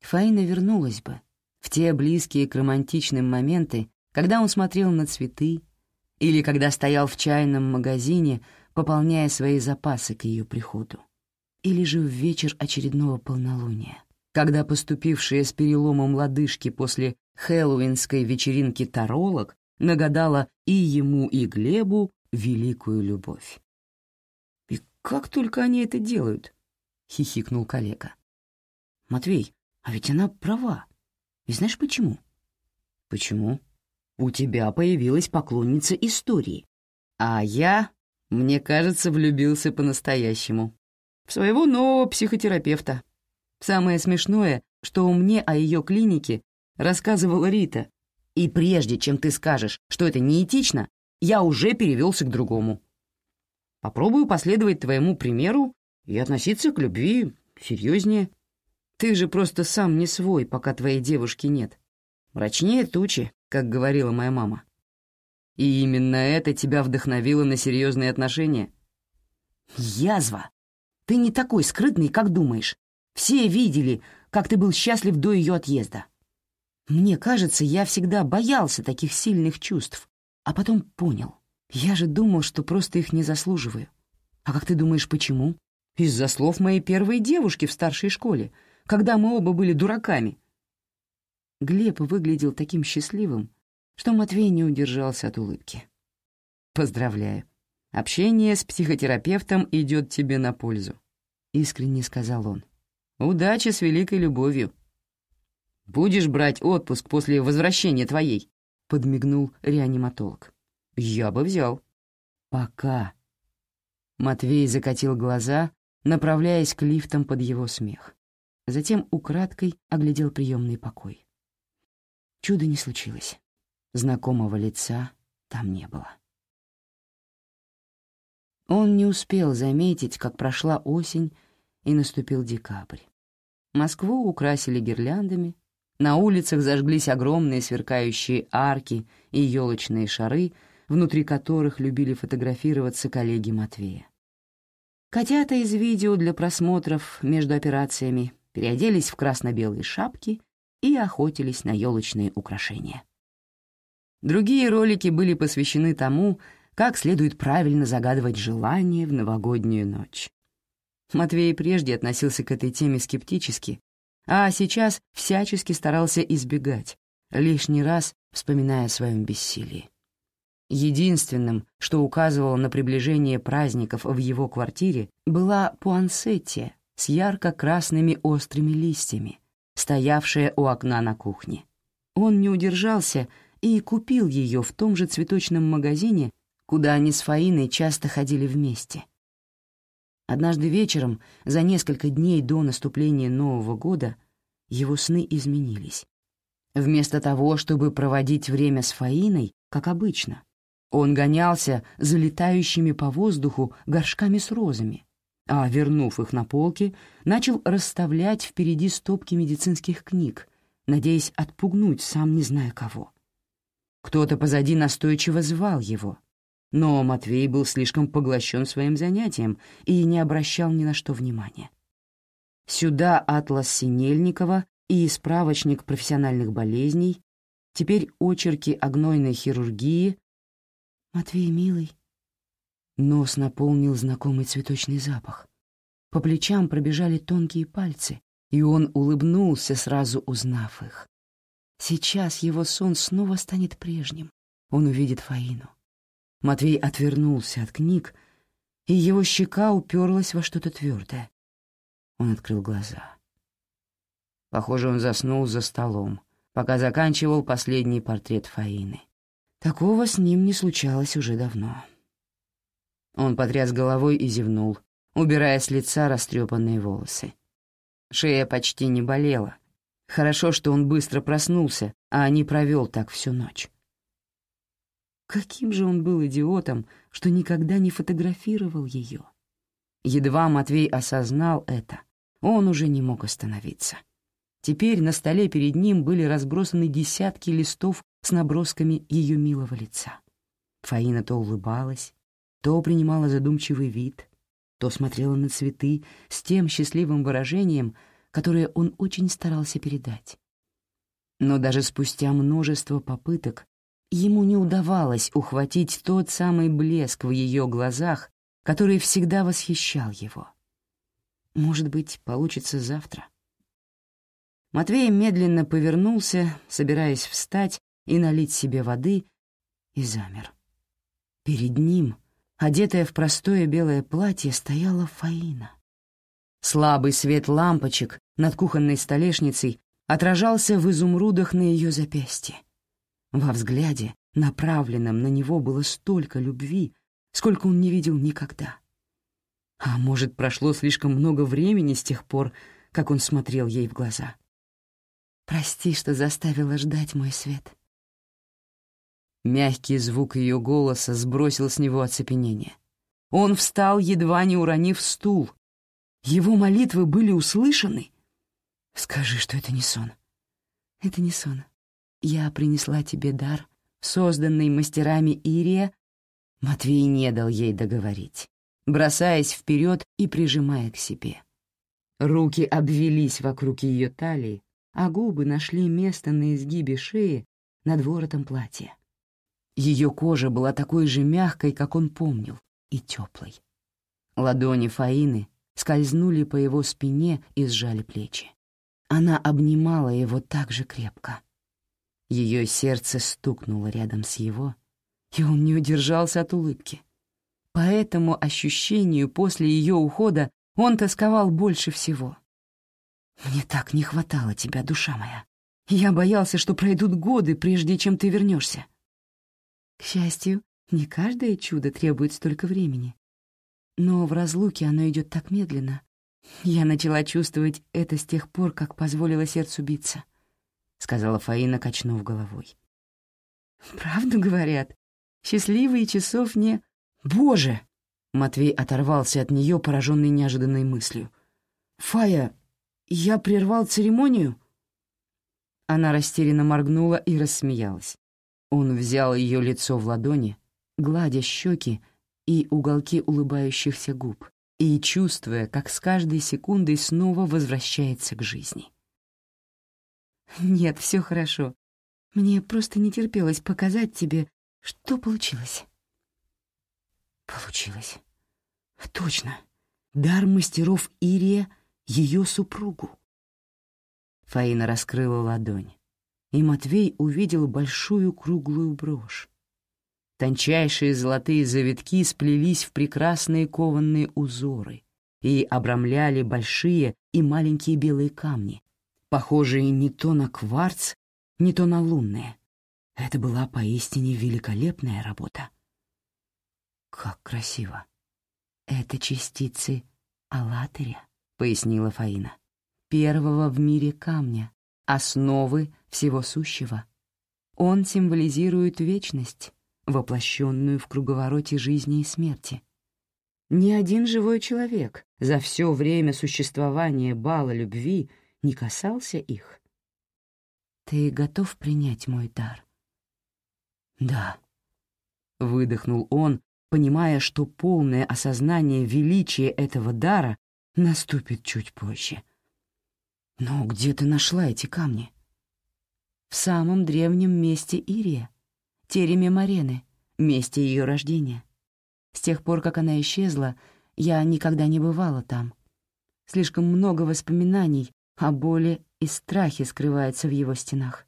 Фаина вернулась бы в те близкие к романтичным моменты, когда он смотрел на цветы, или когда стоял в чайном магазине, пополняя свои запасы к ее приходу, или же в вечер очередного полнолуния, когда поступившая с переломом лодыжки после хэллоуинской вечеринки таролог нагадала и ему, и Глебу великую любовь. «И как только они это делают?» — хихикнул коллега. «Матвей, а ведь она права. И знаешь почему?» «Почему?» У тебя появилась поклонница истории. А я, мне кажется, влюбился по-настоящему. В своего нового психотерапевта. Самое смешное, что мне о ее клинике рассказывала Рита. И прежде чем ты скажешь, что это неэтично, я уже перевелся к другому. Попробую последовать твоему примеру и относиться к любви серьезнее. Ты же просто сам не свой, пока твоей девушки нет. Мрачнее тучи, как говорила моя мама. И именно это тебя вдохновило на серьезные отношения? Язва! Ты не такой скрытный, как думаешь. Все видели, как ты был счастлив до ее отъезда. Мне кажется, я всегда боялся таких сильных чувств, а потом понял. Я же думал, что просто их не заслуживаю. А как ты думаешь, почему? Из-за слов моей первой девушки в старшей школе, когда мы оба были дураками. Глеб выглядел таким счастливым, что Матвей не удержался от улыбки. «Поздравляю. Общение с психотерапевтом идет тебе на пользу», — искренне сказал он. «Удачи с великой любовью». «Будешь брать отпуск после возвращения твоей?» — подмигнул реаниматолог. «Я бы взял». «Пока». Матвей закатил глаза, направляясь к лифтам под его смех. Затем украдкой оглядел приемный покой. Чуда не случилось. Знакомого лица там не было. Он не успел заметить, как прошла осень и наступил декабрь. Москву украсили гирляндами, на улицах зажглись огромные сверкающие арки и елочные шары, внутри которых любили фотографироваться коллеги Матвея. Котята из видео для просмотров между операциями переоделись в красно-белые шапки и охотились на елочные украшения. Другие ролики были посвящены тому, как следует правильно загадывать желание в новогоднюю ночь. Матвей прежде относился к этой теме скептически, а сейчас всячески старался избегать, лишний раз вспоминая о своем бессилии. Единственным, что указывало на приближение праздников в его квартире, была пуансетия с ярко-красными острыми листьями, стоявшая у окна на кухне. Он не удержался и купил ее в том же цветочном магазине, куда они с Фаиной часто ходили вместе. Однажды вечером, за несколько дней до наступления Нового года, его сны изменились. Вместо того, чтобы проводить время с Фаиной, как обычно, он гонялся за летающими по воздуху горшками с розами, а, вернув их на полки, начал расставлять впереди стопки медицинских книг, надеясь отпугнуть сам не зная кого. Кто-то позади настойчиво звал его, но Матвей был слишком поглощен своим занятием и не обращал ни на что внимания. Сюда атлас Синельникова и справочник профессиональных болезней, теперь очерки о хирургии. «Матвей, милый». Нос наполнил знакомый цветочный запах. По плечам пробежали тонкие пальцы, и он улыбнулся, сразу узнав их. Сейчас его сон снова станет прежним. Он увидит Фаину. Матвей отвернулся от книг, и его щека уперлась во что-то твердое. Он открыл глаза. Похоже, он заснул за столом, пока заканчивал последний портрет Фаины. Такого с ним не случалось уже давно. Он потряс головой и зевнул, убирая с лица растрепанные волосы. Шея почти не болела. Хорошо, что он быстро проснулся, а не провел так всю ночь. Каким же он был идиотом, что никогда не фотографировал ее. Едва Матвей осознал это, он уже не мог остановиться. Теперь на столе перед ним были разбросаны десятки листов с набросками ее милого лица. Фаина то улыбалась, то принимала задумчивый вид, то смотрела на цветы с тем счастливым выражением, которое он очень старался передать. Но даже спустя множество попыток Ему не удавалось ухватить тот самый блеск в ее глазах, который всегда восхищал его. Может быть, получится завтра. Матвей медленно повернулся, собираясь встать и налить себе воды, и замер. Перед ним, одетая в простое белое платье, стояла Фаина. Слабый свет лампочек над кухонной столешницей отражался в изумрудах на ее запястье. Во взгляде, направленном на него, было столько любви, сколько он не видел никогда. А может, прошло слишком много времени с тех пор, как он смотрел ей в глаза. «Прости, что заставила ждать мой свет». Мягкий звук ее голоса сбросил с него оцепенение. Он встал, едва не уронив стул. Его молитвы были услышаны. «Скажи, что это не сон». «Это не сон. «Я принесла тебе дар, созданный мастерами Ирия». Матвей не дал ей договорить, бросаясь вперед и прижимая к себе. Руки обвелись вокруг ее талии, а губы нашли место на изгибе шеи над воротом платья. Ее кожа была такой же мягкой, как он помнил, и теплой. Ладони Фаины скользнули по его спине и сжали плечи. Она обнимала его так же крепко. Ее сердце стукнуло рядом с его, и он не удержался от улыбки. По этому ощущению после ее ухода он тосковал больше всего. «Мне так не хватало тебя, душа моя. Я боялся, что пройдут годы, прежде чем ты вернешься. К счастью, не каждое чудо требует столько времени. Но в разлуке оно идет так медленно. Я начала чувствовать это с тех пор, как позволила сердцу биться. — сказала Фаина, качнув головой. «Правду говорят. Счастливые часов не...» «Боже!» — Матвей оторвался от нее, пораженный неожиданной мыслью. «Фая, я прервал церемонию?» Она растерянно моргнула и рассмеялась. Он взял ее лицо в ладони, гладя щеки и уголки улыбающихся губ, и чувствуя, как с каждой секундой снова возвращается к жизни. «Нет, все хорошо. Мне просто не терпелось показать тебе, что получилось». «Получилось. Точно. Дар мастеров Ирия — ее супругу». Фаина раскрыла ладонь, и Матвей увидел большую круглую брошь. Тончайшие золотые завитки сплелись в прекрасные кованные узоры и обрамляли большие и маленькие белые камни, похожие не то на кварц, не то на лунные. Это была поистине великолепная работа. «Как красиво! Это частицы Алатыря», — пояснила Фаина первого в мире камня, основы всего сущего. Он символизирует вечность, воплощенную в круговороте жизни и смерти. Ни один живой человек за все время существования бала любви не касался их. «Ты готов принять мой дар?» «Да», — выдохнул он, понимая, что полное осознание величия этого дара наступит чуть позже. Но где ты нашла эти камни? В самом древнем месте Ирия, тереме Марены, месте ее рождения. С тех пор, как она исчезла, я никогда не бывала там. Слишком много воспоминаний о боли и страхе скрывается в его стенах.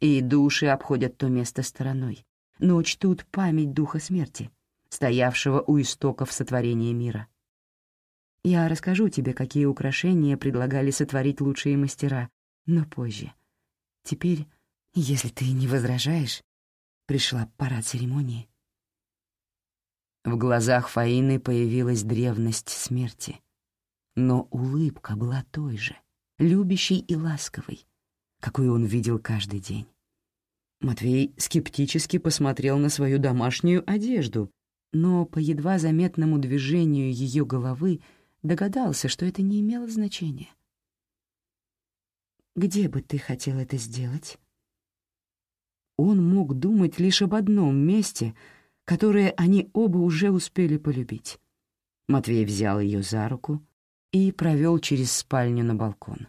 И души обходят то место стороной, но учтут память духа смерти, стоявшего у истоков сотворения мира. Я расскажу тебе, какие украшения предлагали сотворить лучшие мастера, но позже. Теперь, если ты не возражаешь, пришла пора церемонии. В глазах Фаины появилась древность смерти, но улыбка была той же, любящей и ласковой, какую он видел каждый день. Матвей скептически посмотрел на свою домашнюю одежду, но по едва заметному движению ее головы — догадался, что это не имело значения. «Где бы ты хотел это сделать?» Он мог думать лишь об одном месте, которое они оба уже успели полюбить. Матвей взял ее за руку и провел через спальню на балкон.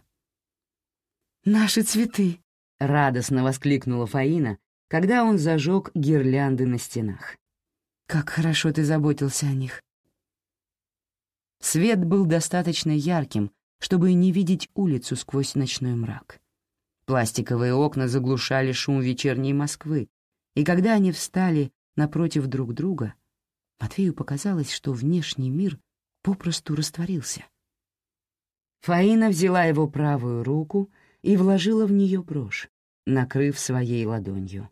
«Наши цветы!» — радостно воскликнула Фаина, когда он зажег гирлянды на стенах. «Как хорошо ты заботился о них. Свет был достаточно ярким, чтобы не видеть улицу сквозь ночной мрак. Пластиковые окна заглушали шум вечерней Москвы, и когда они встали напротив друг друга, Матвею показалось, что внешний мир попросту растворился. Фаина взяла его правую руку и вложила в нее брошь, накрыв своей ладонью.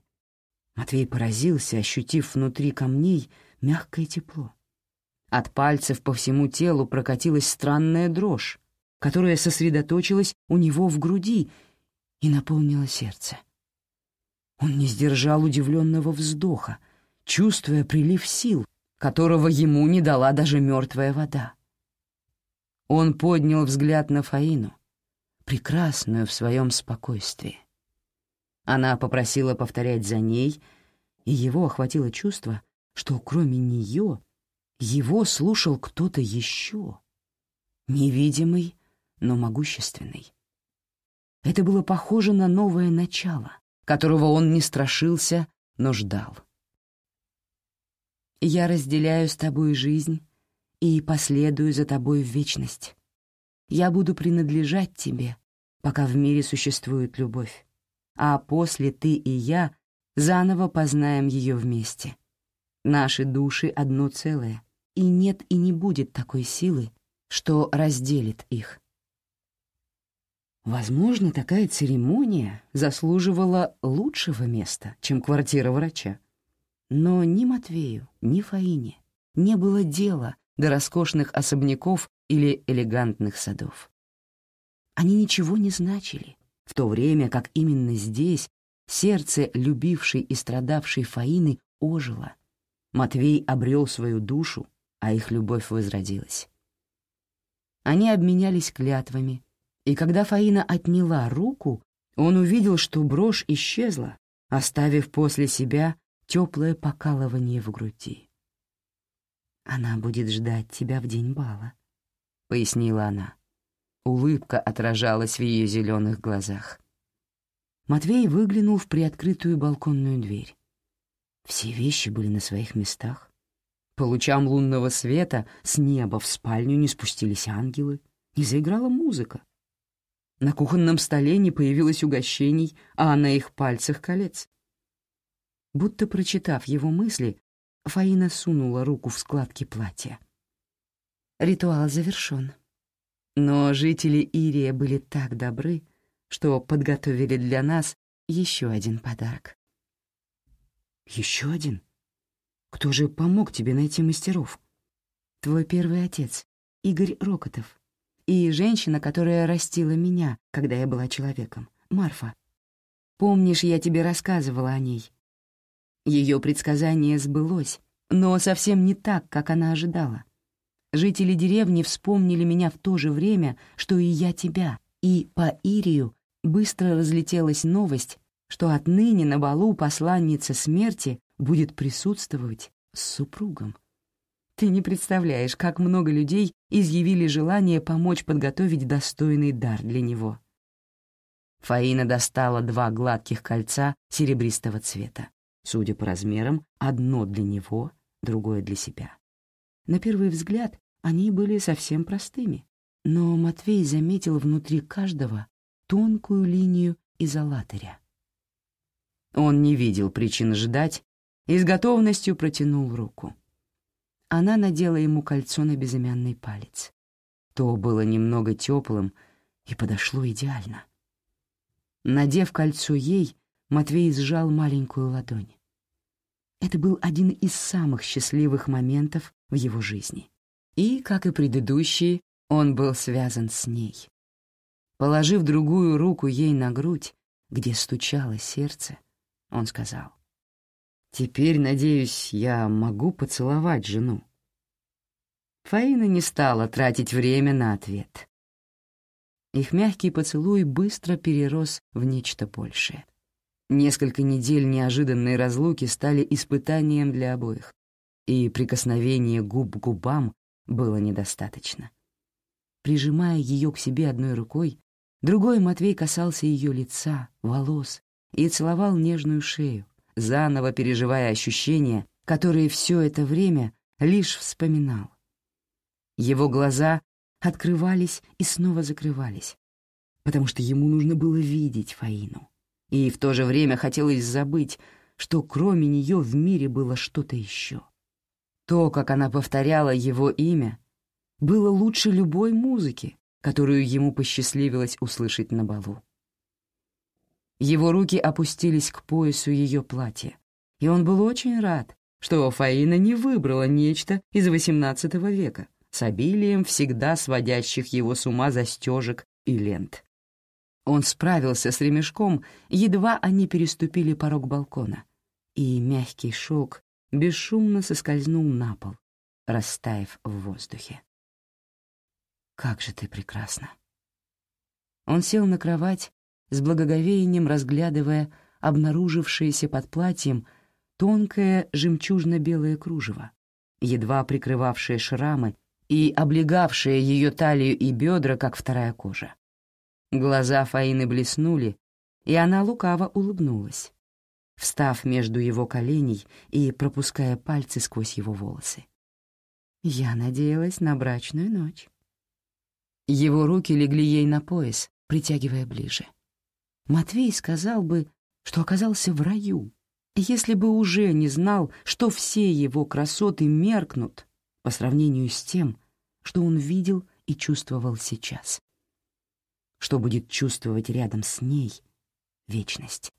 Матвей поразился, ощутив внутри камней мягкое тепло. От пальцев по всему телу прокатилась странная дрожь, которая сосредоточилась у него в груди и наполнила сердце. Он не сдержал удивленного вздоха, чувствуя прилив сил, которого ему не дала даже мертвая вода. Он поднял взгляд на Фаину, прекрасную в своем спокойствии. Она попросила повторять за ней, и его охватило чувство, что кроме нее его слушал кто-то еще, невидимый, но могущественный. Это было похоже на новое начало, которого он не страшился, но ждал. «Я разделяю с тобой жизнь и последую за тобой в вечность. Я буду принадлежать тебе, пока в мире существует любовь, а после ты и я заново познаем ее вместе. Наши души — одно целое, и нет и не будет такой силы, что разделит их. Возможно, такая церемония заслуживала лучшего места, чем квартира врача. Но ни Матвею, ни Фаине не было дела до роскошных особняков или элегантных садов. Они ничего не значили, в то время как именно здесь сердце любившей и страдавшей Фаины ожило. Матвей обрел свою душу, а их любовь возродилась. Они обменялись клятвами, И когда Фаина отняла руку, он увидел, что брошь исчезла, оставив после себя теплое покалывание в груди. «Она будет ждать тебя в день бала», — пояснила она. Улыбка отражалась в ее зеленых глазах. Матвей выглянул в приоткрытую балконную дверь. Все вещи были на своих местах. По лучам лунного света с неба в спальню не спустились ангелы, не заиграла музыка. На кухонном столе не появилось угощений, а на их пальцах колец. Будто прочитав его мысли, Фаина сунула руку в складки платья. Ритуал завершен. Но жители Ирия были так добры, что подготовили для нас еще один подарок. «Еще один? Кто же помог тебе найти мастеров?» «Твой первый отец, Игорь Рокотов, и женщина, которая растила меня, когда я была человеком, Марфа. Помнишь, я тебе рассказывала о ней? Ее предсказание сбылось, но совсем не так, как она ожидала. Жители деревни вспомнили меня в то же время, что и я тебя, и по Ирию быстро разлетелась новость, что отныне на балу посланница смерти будет присутствовать с супругом. Ты не представляешь, как много людей изъявили желание помочь подготовить достойный дар для него. Фаина достала два гладких кольца серебристого цвета. Судя по размерам, одно для него, другое для себя. На первый взгляд они были совсем простыми, но Матвей заметил внутри каждого тонкую линию изолатаря. Он не видел причин ждать и с готовностью протянул руку она надела ему кольцо на безымянный палец. То было немного теплым и подошло идеально. Надев кольцо ей, Матвей сжал маленькую ладонь. Это был один из самых счастливых моментов в его жизни. И, как и предыдущие, он был связан с ней. Положив другую руку ей на грудь, где стучало сердце, он сказал, Теперь, надеюсь, я могу поцеловать жену. Фаина не стала тратить время на ответ. Их мягкий поцелуй быстро перерос в нечто большее. Несколько недель неожиданной разлуки стали испытанием для обоих, и прикосновение губ к губам было недостаточно. Прижимая ее к себе одной рукой, другой Матвей касался ее лица, волос и целовал нежную шею, заново переживая ощущения, которые все это время лишь вспоминал. Его глаза открывались и снова закрывались, потому что ему нужно было видеть Фаину. И в то же время хотелось забыть, что кроме нее в мире было что-то еще. То, как она повторяла его имя, было лучше любой музыки, которую ему посчастливилось услышать на балу. Его руки опустились к поясу ее платья, и он был очень рад, что Фаина не выбрала нечто из XVIII века с обилием всегда сводящих его с ума застежек и лент. Он справился с ремешком, едва они переступили порог балкона, и мягкий шелк бесшумно соскользнул на пол, растаяв в воздухе. «Как же ты прекрасна!» Он сел на кровать с благоговением разглядывая обнаружившееся под платьем тонкое жемчужно-белое кружево, едва прикрывавшее шрамы и облегавшее ее талию и бедра, как вторая кожа. Глаза Фаины блеснули, и она лукаво улыбнулась, встав между его коленей и пропуская пальцы сквозь его волосы. Я надеялась на брачную ночь. Его руки легли ей на пояс, притягивая ближе. Матвей сказал бы, что оказался в раю, если бы уже не знал, что все его красоты меркнут по сравнению с тем, что он видел и чувствовал сейчас. Что будет чувствовать рядом с ней вечность.